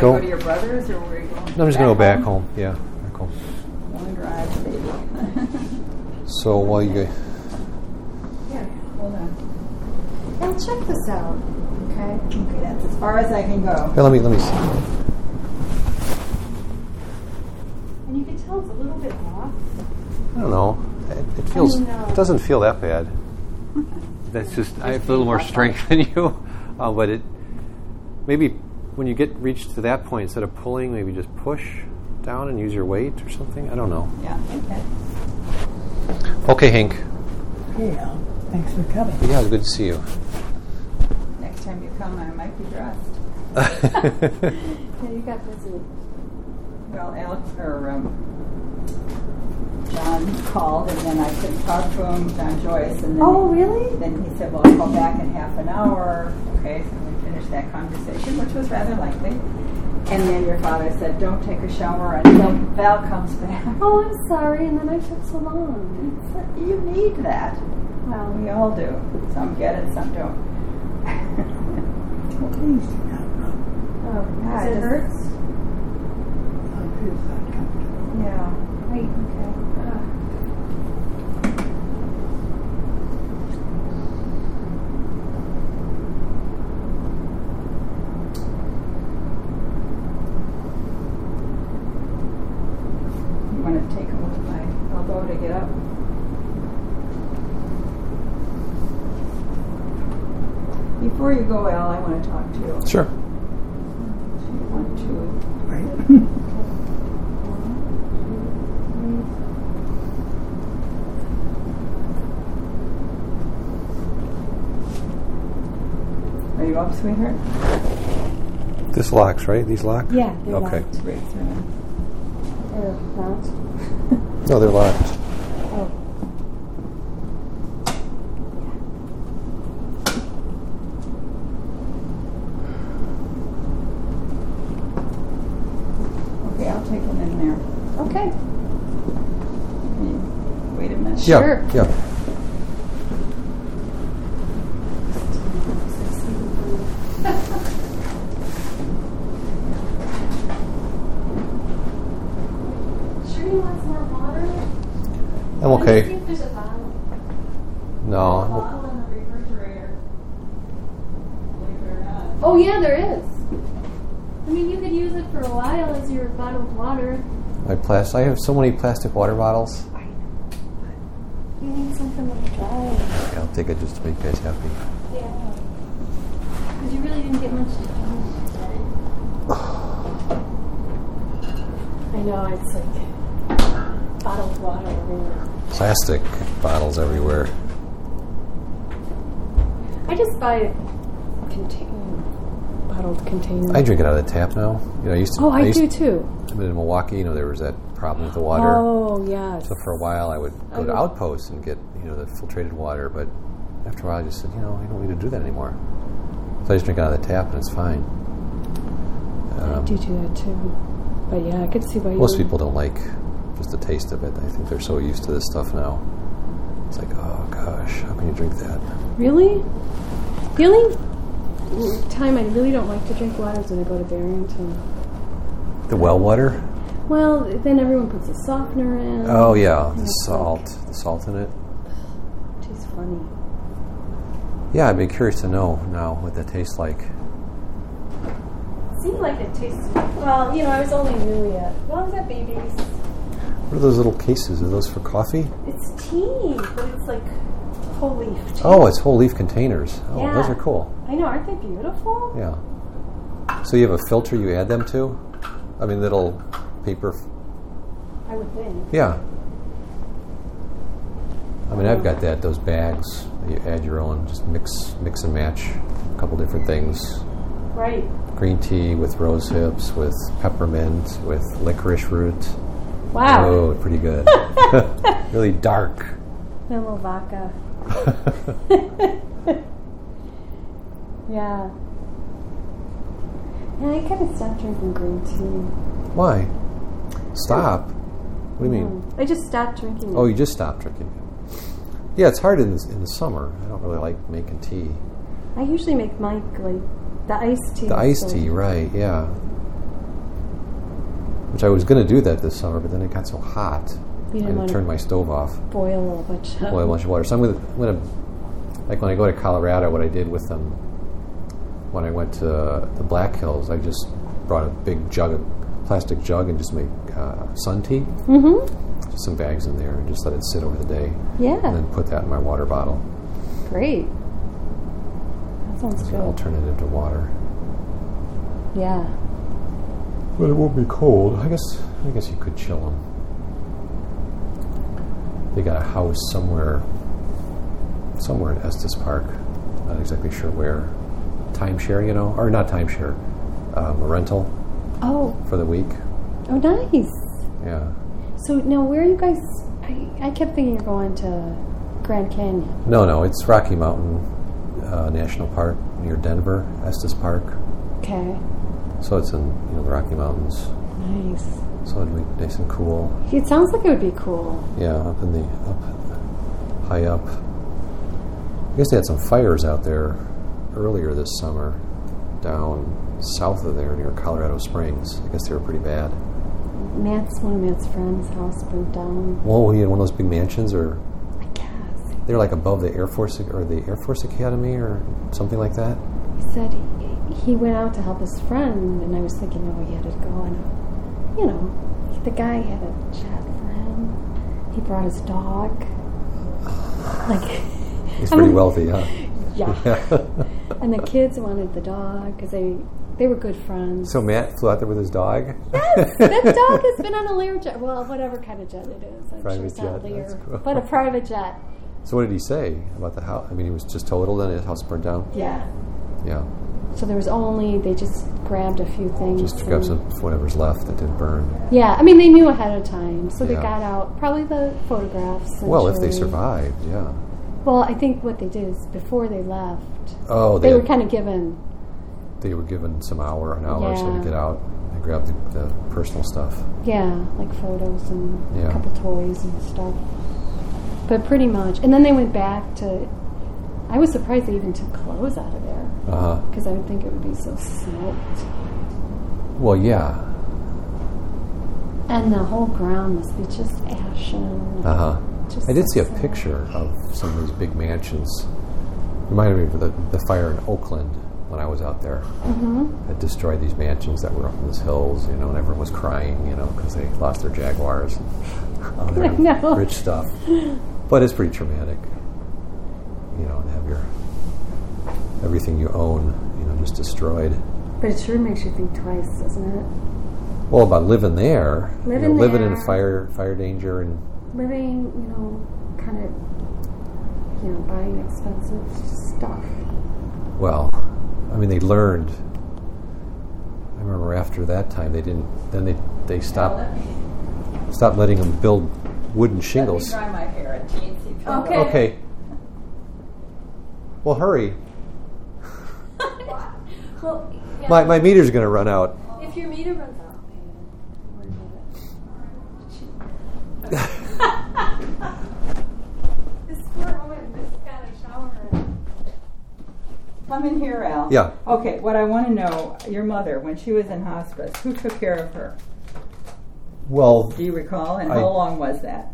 Go. go to your brother's or where are you going? I'm just gonna go back home. Yeah, back home. Long drive, baby. So while you guys, yeah, hold on. Now check this out. Okay. Okay, that's as far as I can go. Here, let me let me see. And you can tell it's a little bit off. I don't know. It, it feels. mean, uh, it doesn't feel that bad. That's just. I have a little more strength than you, uh, but it maybe when you get reached to that point, instead of pulling, maybe just push down and use your weight or something. I don't know. Yeah, okay. Okay, Hank. Hey, Al. Thanks for coming. Yeah, it was good to see you. Next time you come, I might be dressed. Yeah, you got busy. Well, Alex or um, John called, and then I couldn't talk to him. John Joyce, and then Oh, really? Then he said, "Well, I'll call back in half an hour." Okay, so we finished that conversation, which was rather likely. And then your father said, "Don't take a shower until Val comes back." Oh, I'm sorry. And then I took so long. You need that. Well, We all do. Some get it, some don't. Please do not run. oh, Yeah, does it just- hurt? I feel that comfortable. Yeah. Wait, okay. Uh, You want to take a look at my elbow to get up? Before you go, Al, I want to talk to you. Sure. One, two. Right? Are you up, sweetheart? Locks, right? These locks? Yeah, they're Okay. locked. Great, sir. They're not. No, they're locked. Oh. Okay, I'll take it in there. Okay. Wait a minute. Yeah. Sure. Yeah. Sure you want some more water? I'm I okay. think there's a bottle. No. I'm okay. Bottle in the refrigerator. Believe it or not. Oh yeah, there is. I mean, you could use it for a while as your bottled water. My plastic. I have so many plastic water bottles. You need something to dry. I'll take it just to make you guys happy. Yeah. Because you really didn't get much to do today. I know, it's like bottled water everywhere. Plastic bottles everywhere. I just buy contain- bottled containers. I drink it out of the tap now. You know, I used to. oh, I, used do too. I lived in Milwaukee. You know, there was that problem with the water. Oh, yes. So for a while, I would I go to would- Outpost and get you know the filtrated water, but after a while, I just said, you know, I don't need to do that anymore. So I just drink it out of the tap, and it's fine. I Um, do do that too. But yeah, I could see why most people don't like just the taste of it. I think they're so used to this stuff now. It's like, oh gosh, how can you drink that? Really? The only time I really don't like to drink water is when I go to Barrington. The well water? Well, then everyone puts a softener in. Oh yeah, the salt, the salt in it. Like, tastes funny. Yeah, I'd be curious to know now what that tastes like. Seemed like it tastes. Well, you know, I was only new yet. Well, I was at babies. What are those little cases? Are those for coffee? It's tea, but it's like whole leaf tea. Oh, it's whole leaf containers. Oh, Yeah. those are cool. I know, aren't they beautiful? Yeah. So you have a filter you add them to? I mean, little paper. F- I would think. yeah. I mean, I've got that. Those bags. You add your own. Just mix, mix and match a couple different things. Right. Green tea with rose hips, with peppermint, with licorice root. Wow. Oh, pretty good. really dark. A little vodka. yeah. Yeah, I kind of stopped drinking green tea. Why? Stop. What do you mean? I just stopped drinking. Oh, you just stopped drinking. Yeah, it's hard in the, in the summer. I don't really like making tea. I usually make Mike like the iced tea. The iced so- tea, right? Yeah. which I was going to do that this summer, but then it got so hot. You didn't I wanna- turned my stove off. Boil a bunch of boil a bunch of water. So I'm gonna, I'm gonna, like when I go to Colorado, what I did with them when I went to the Black Hills, I just brought a big jug, of plastic jug, and just make uh, sun tea. Mm-hmm. Just some bags in there, and just let it sit over the day. Yeah. And then put that in my water bottle Great. That sounds as an good. alternative to water. Yeah. But it won't be cold. I guess. I guess you could chill them. They got a house somewhere, somewhere in Estes Park. Not exactly sure where. Timeshare, you know, or not timeshare, um, a rental Oh, for the week. oh, nice. Yeah. So now, where are you guys? I, I kept thinking you're going to Grand Canyon. No, no, it's Rocky Mountain uh, National Park near Denver, Estes Park. Okay. So it's in you know the Rocky Mountains. Nice. So it'd be nice and cool. It sounds like it would be cool. Yeah, up in the up high up. I guess they had some fires out there earlier this summer down south of there near Colorado Springs. I guess they were pretty bad. Matt's one of Matt's friends' house burned down. Well, he had one of those big mansions, or I guess they're like above the Air Force or the Air Force Academy or something like that. he said he, he went out to help his friend, and I was thinking, oh, he had to go and you know, the guy had a chat for him. He brought his dog. Like He's I pretty mean, wealthy, huh? Yeah. and the kids wanted the dog because they they were good friends. so Matt flew out there with his dog. Yes, that dog has been on a Lear jet. Well, whatever kind of jet it is. I'm Private sure it's not jet, Lear, that's cool. but a private jet. So what did he say about the house? I mean, he was just totaled and his house burned down. Yeah. Yeah, So there was only they just grabbed a few things. just grabbed some whatever's left that didn't burn. Yeah, I mean they knew ahead of time, so they got out probably the photographs. Well, if they survived, yeah. Well, I think what they did is before they left, Oh, they, they, were kind of given. they were given some hour, an hour or so Yeah. to get out and grab the, the personal stuff. Yeah, like photos and Yeah. a couple toys and stuff. But pretty much, and then they went back to. I was surprised they even took clothes out of there Uh huh. because I would think it would be so smoked. Well, yeah. And the whole ground must be just ashen. Uh huh. I did see a picture of some of these big mansions. Reminded me of the, the fire in Oakland when I was out there. Mhm. That destroyed these mansions that were up in these hills, you know, and everyone was crying, you know, because they lost their Jaguars and all their rich stuff. But it's pretty traumatic, you know, to have your everything you own, you know, just destroyed. But it sure makes you think twice, doesn't it? Well, about living there, you Living know, living in there. fire fire danger and Living, you know, kind of, you know, buying expensive stuff. Well, I mean, they learned. I remember after that time, they didn't. Then they they stopped stopped letting them build wooden shingles. Let me dry my hair a teensy. Okay. Okay. Well, hurry. Well, yeah. My my meter's going to run out. if your meter runs out, okay, worry about it. This poor woman just got a shower. Come in here, Al. Yeah. Okay, what I want to know, your mother, when she was in hospice, who took care of her? Well, Do you recall? And I- how long was that?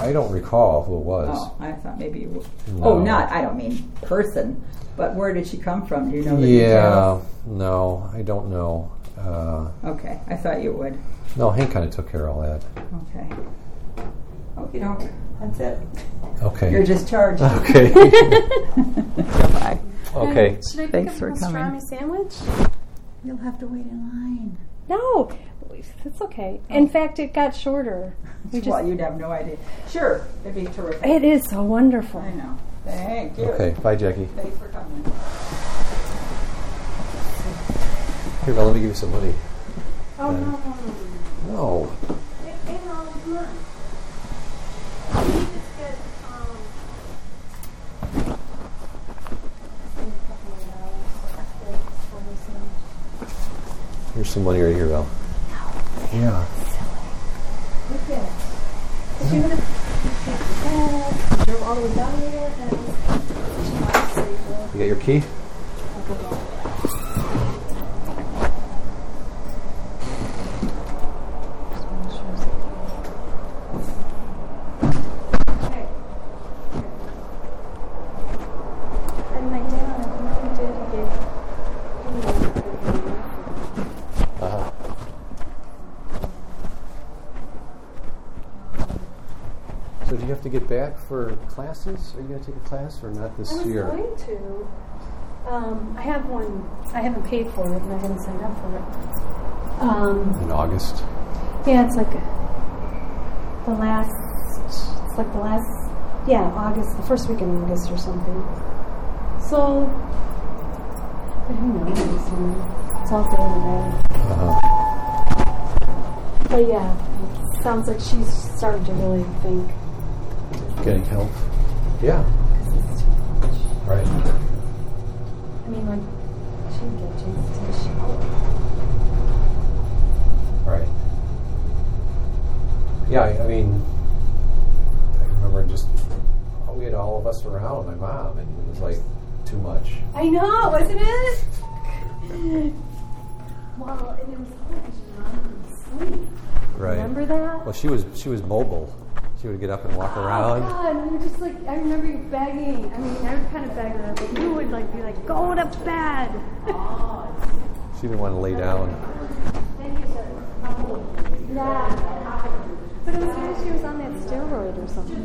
I don't recall who it was. Oh, I thought maybe you. w- No. Oh, not. I don't mean person, but where did she come from? Do you know the yeah. details? No, I don't know. Uh, Okay, I thought you would. no, Hank kind of took care of all that. Okay. Okay, doke. That's it. Okay. You're discharged. Okay. Goodbye. Okay. Should I pick Thanks up for a coming. sandwich? You'll have to wait in line. No, it's okay. In fact, it got shorter. We just, well, you'd have no idea. Sure, it'd be terrific. it is so wonderful. I know. Thank you. Okay. Bye, Jackie. Thanks for coming. Here, now let me give you some money. Oh, no, no, no, no. No. Hey, hey, Mom, come on. Just get, um, a couple of dollars for this one. Here's some money right here, Val. Yeah. Look at it. If you're gonna take the bag, drove all the way down here, and so you go. You got your key? I'll go down. have to get back for classes? Are you going to take a class or not this year? I was going to. Um, I have one. I haven't paid for it, and I haven't signed up for it. Um, In August. yeah, it's like the last. It's like the last. Yeah, August, the first week in August or something. So, but who knows? I It's all day in the Uh-huh. But yeah, it sounds like she's starting to really think. Getting help? Yeah. Right. I mean, like, she would get James to take a shower. Right. Yeah, I, I mean, I remember just we had all of us around my mom, and it was like too much. I know, wasn't it? well, and it was hard because your mom was asleep. Right. Remember that? Well, she was she was mobile. She would get up and walk around. Oh around. God, and you were just like, I remember you begging. I mean, I would kind of beg her, but you would like be like, go to bed. She didn't want to lay down. Thank you, sir. Yeah. But it was because she was on that steroid or something.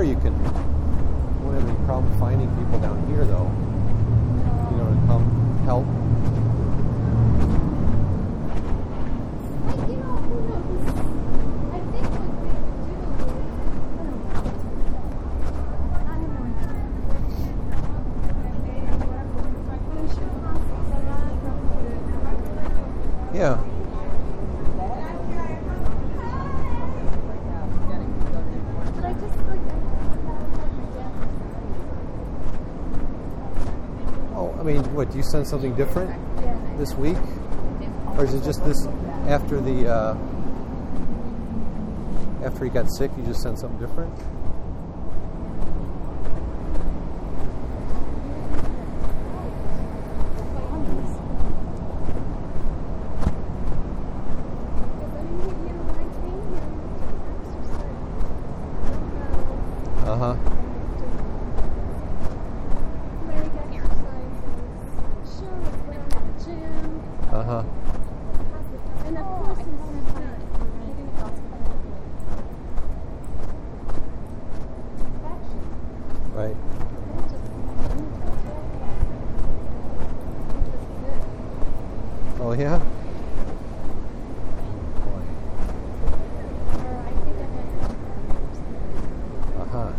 Sure you can. Won't have any problem finding people down here, though. You know, to come help. you know, who knows? I think what they do. Yeah. But I just like. Oh, I mean, what? Do you send something different this week, or is it just this after the uh, after he got sick? You just sent something different? Uh huh. Uh huh. And of course, it's not. Right. Oh yeah. Uh huh.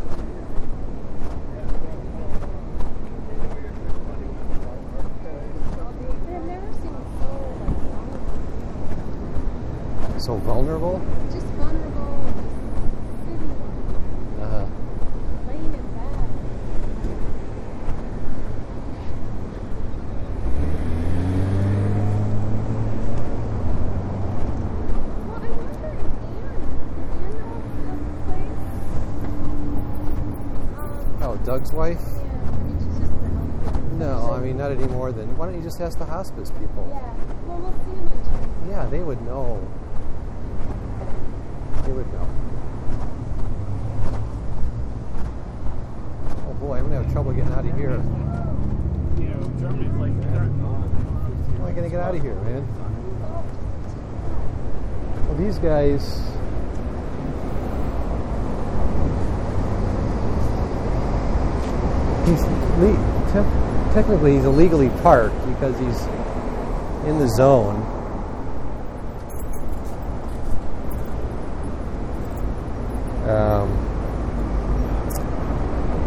I've never seen so So vulnerable. like just vulnerable, just sitting, Uh huh. laying in bed. Well, I wonder if Anne, Anne knows of the place. Um, Oh, Doug's wife? yeah, I mean, she's just the helper. No, I mean not any more than. Why don't you just ask the hospice people? Yeah. Well, we'll see Tuesday. Yeah, they would know. They would know. Oh boy, I'm gonna have trouble getting out of here. You know, Germany's like How am I gonna get out of here, man? Well, these guys. Technically he's illegally parked because he's in the zone. Um,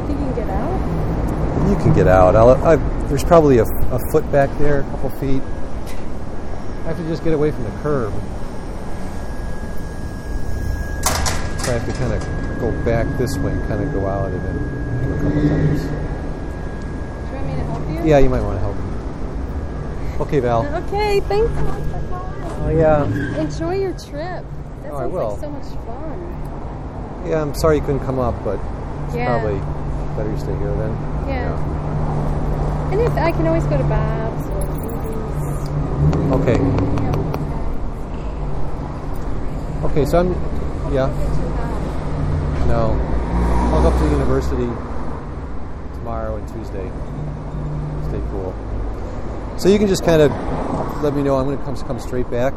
You can get out? you can get out. I, there's probably a, a foot back there, a couple feet. I have to just get away from the curb. So I have to kind of go back this way and kind of go out and then do a couple times. Do you want me to help you? Yeah, you might want to help me. Okay, Val. Okay, thanks so much for calling. Oh, yeah. Enjoy your trip. That Oh, I sounds will. like so much fun. Yeah, I'm sorry you couldn't come up, but it's Yeah. probably better you stay here then. Yeah. And if I can always go to Bob's or movies. Okay. Okay, so I'm. Yeah. No. I'll go up to the university tomorrow and Tuesday. So you can just kind of let me know. I'm going to come come straight back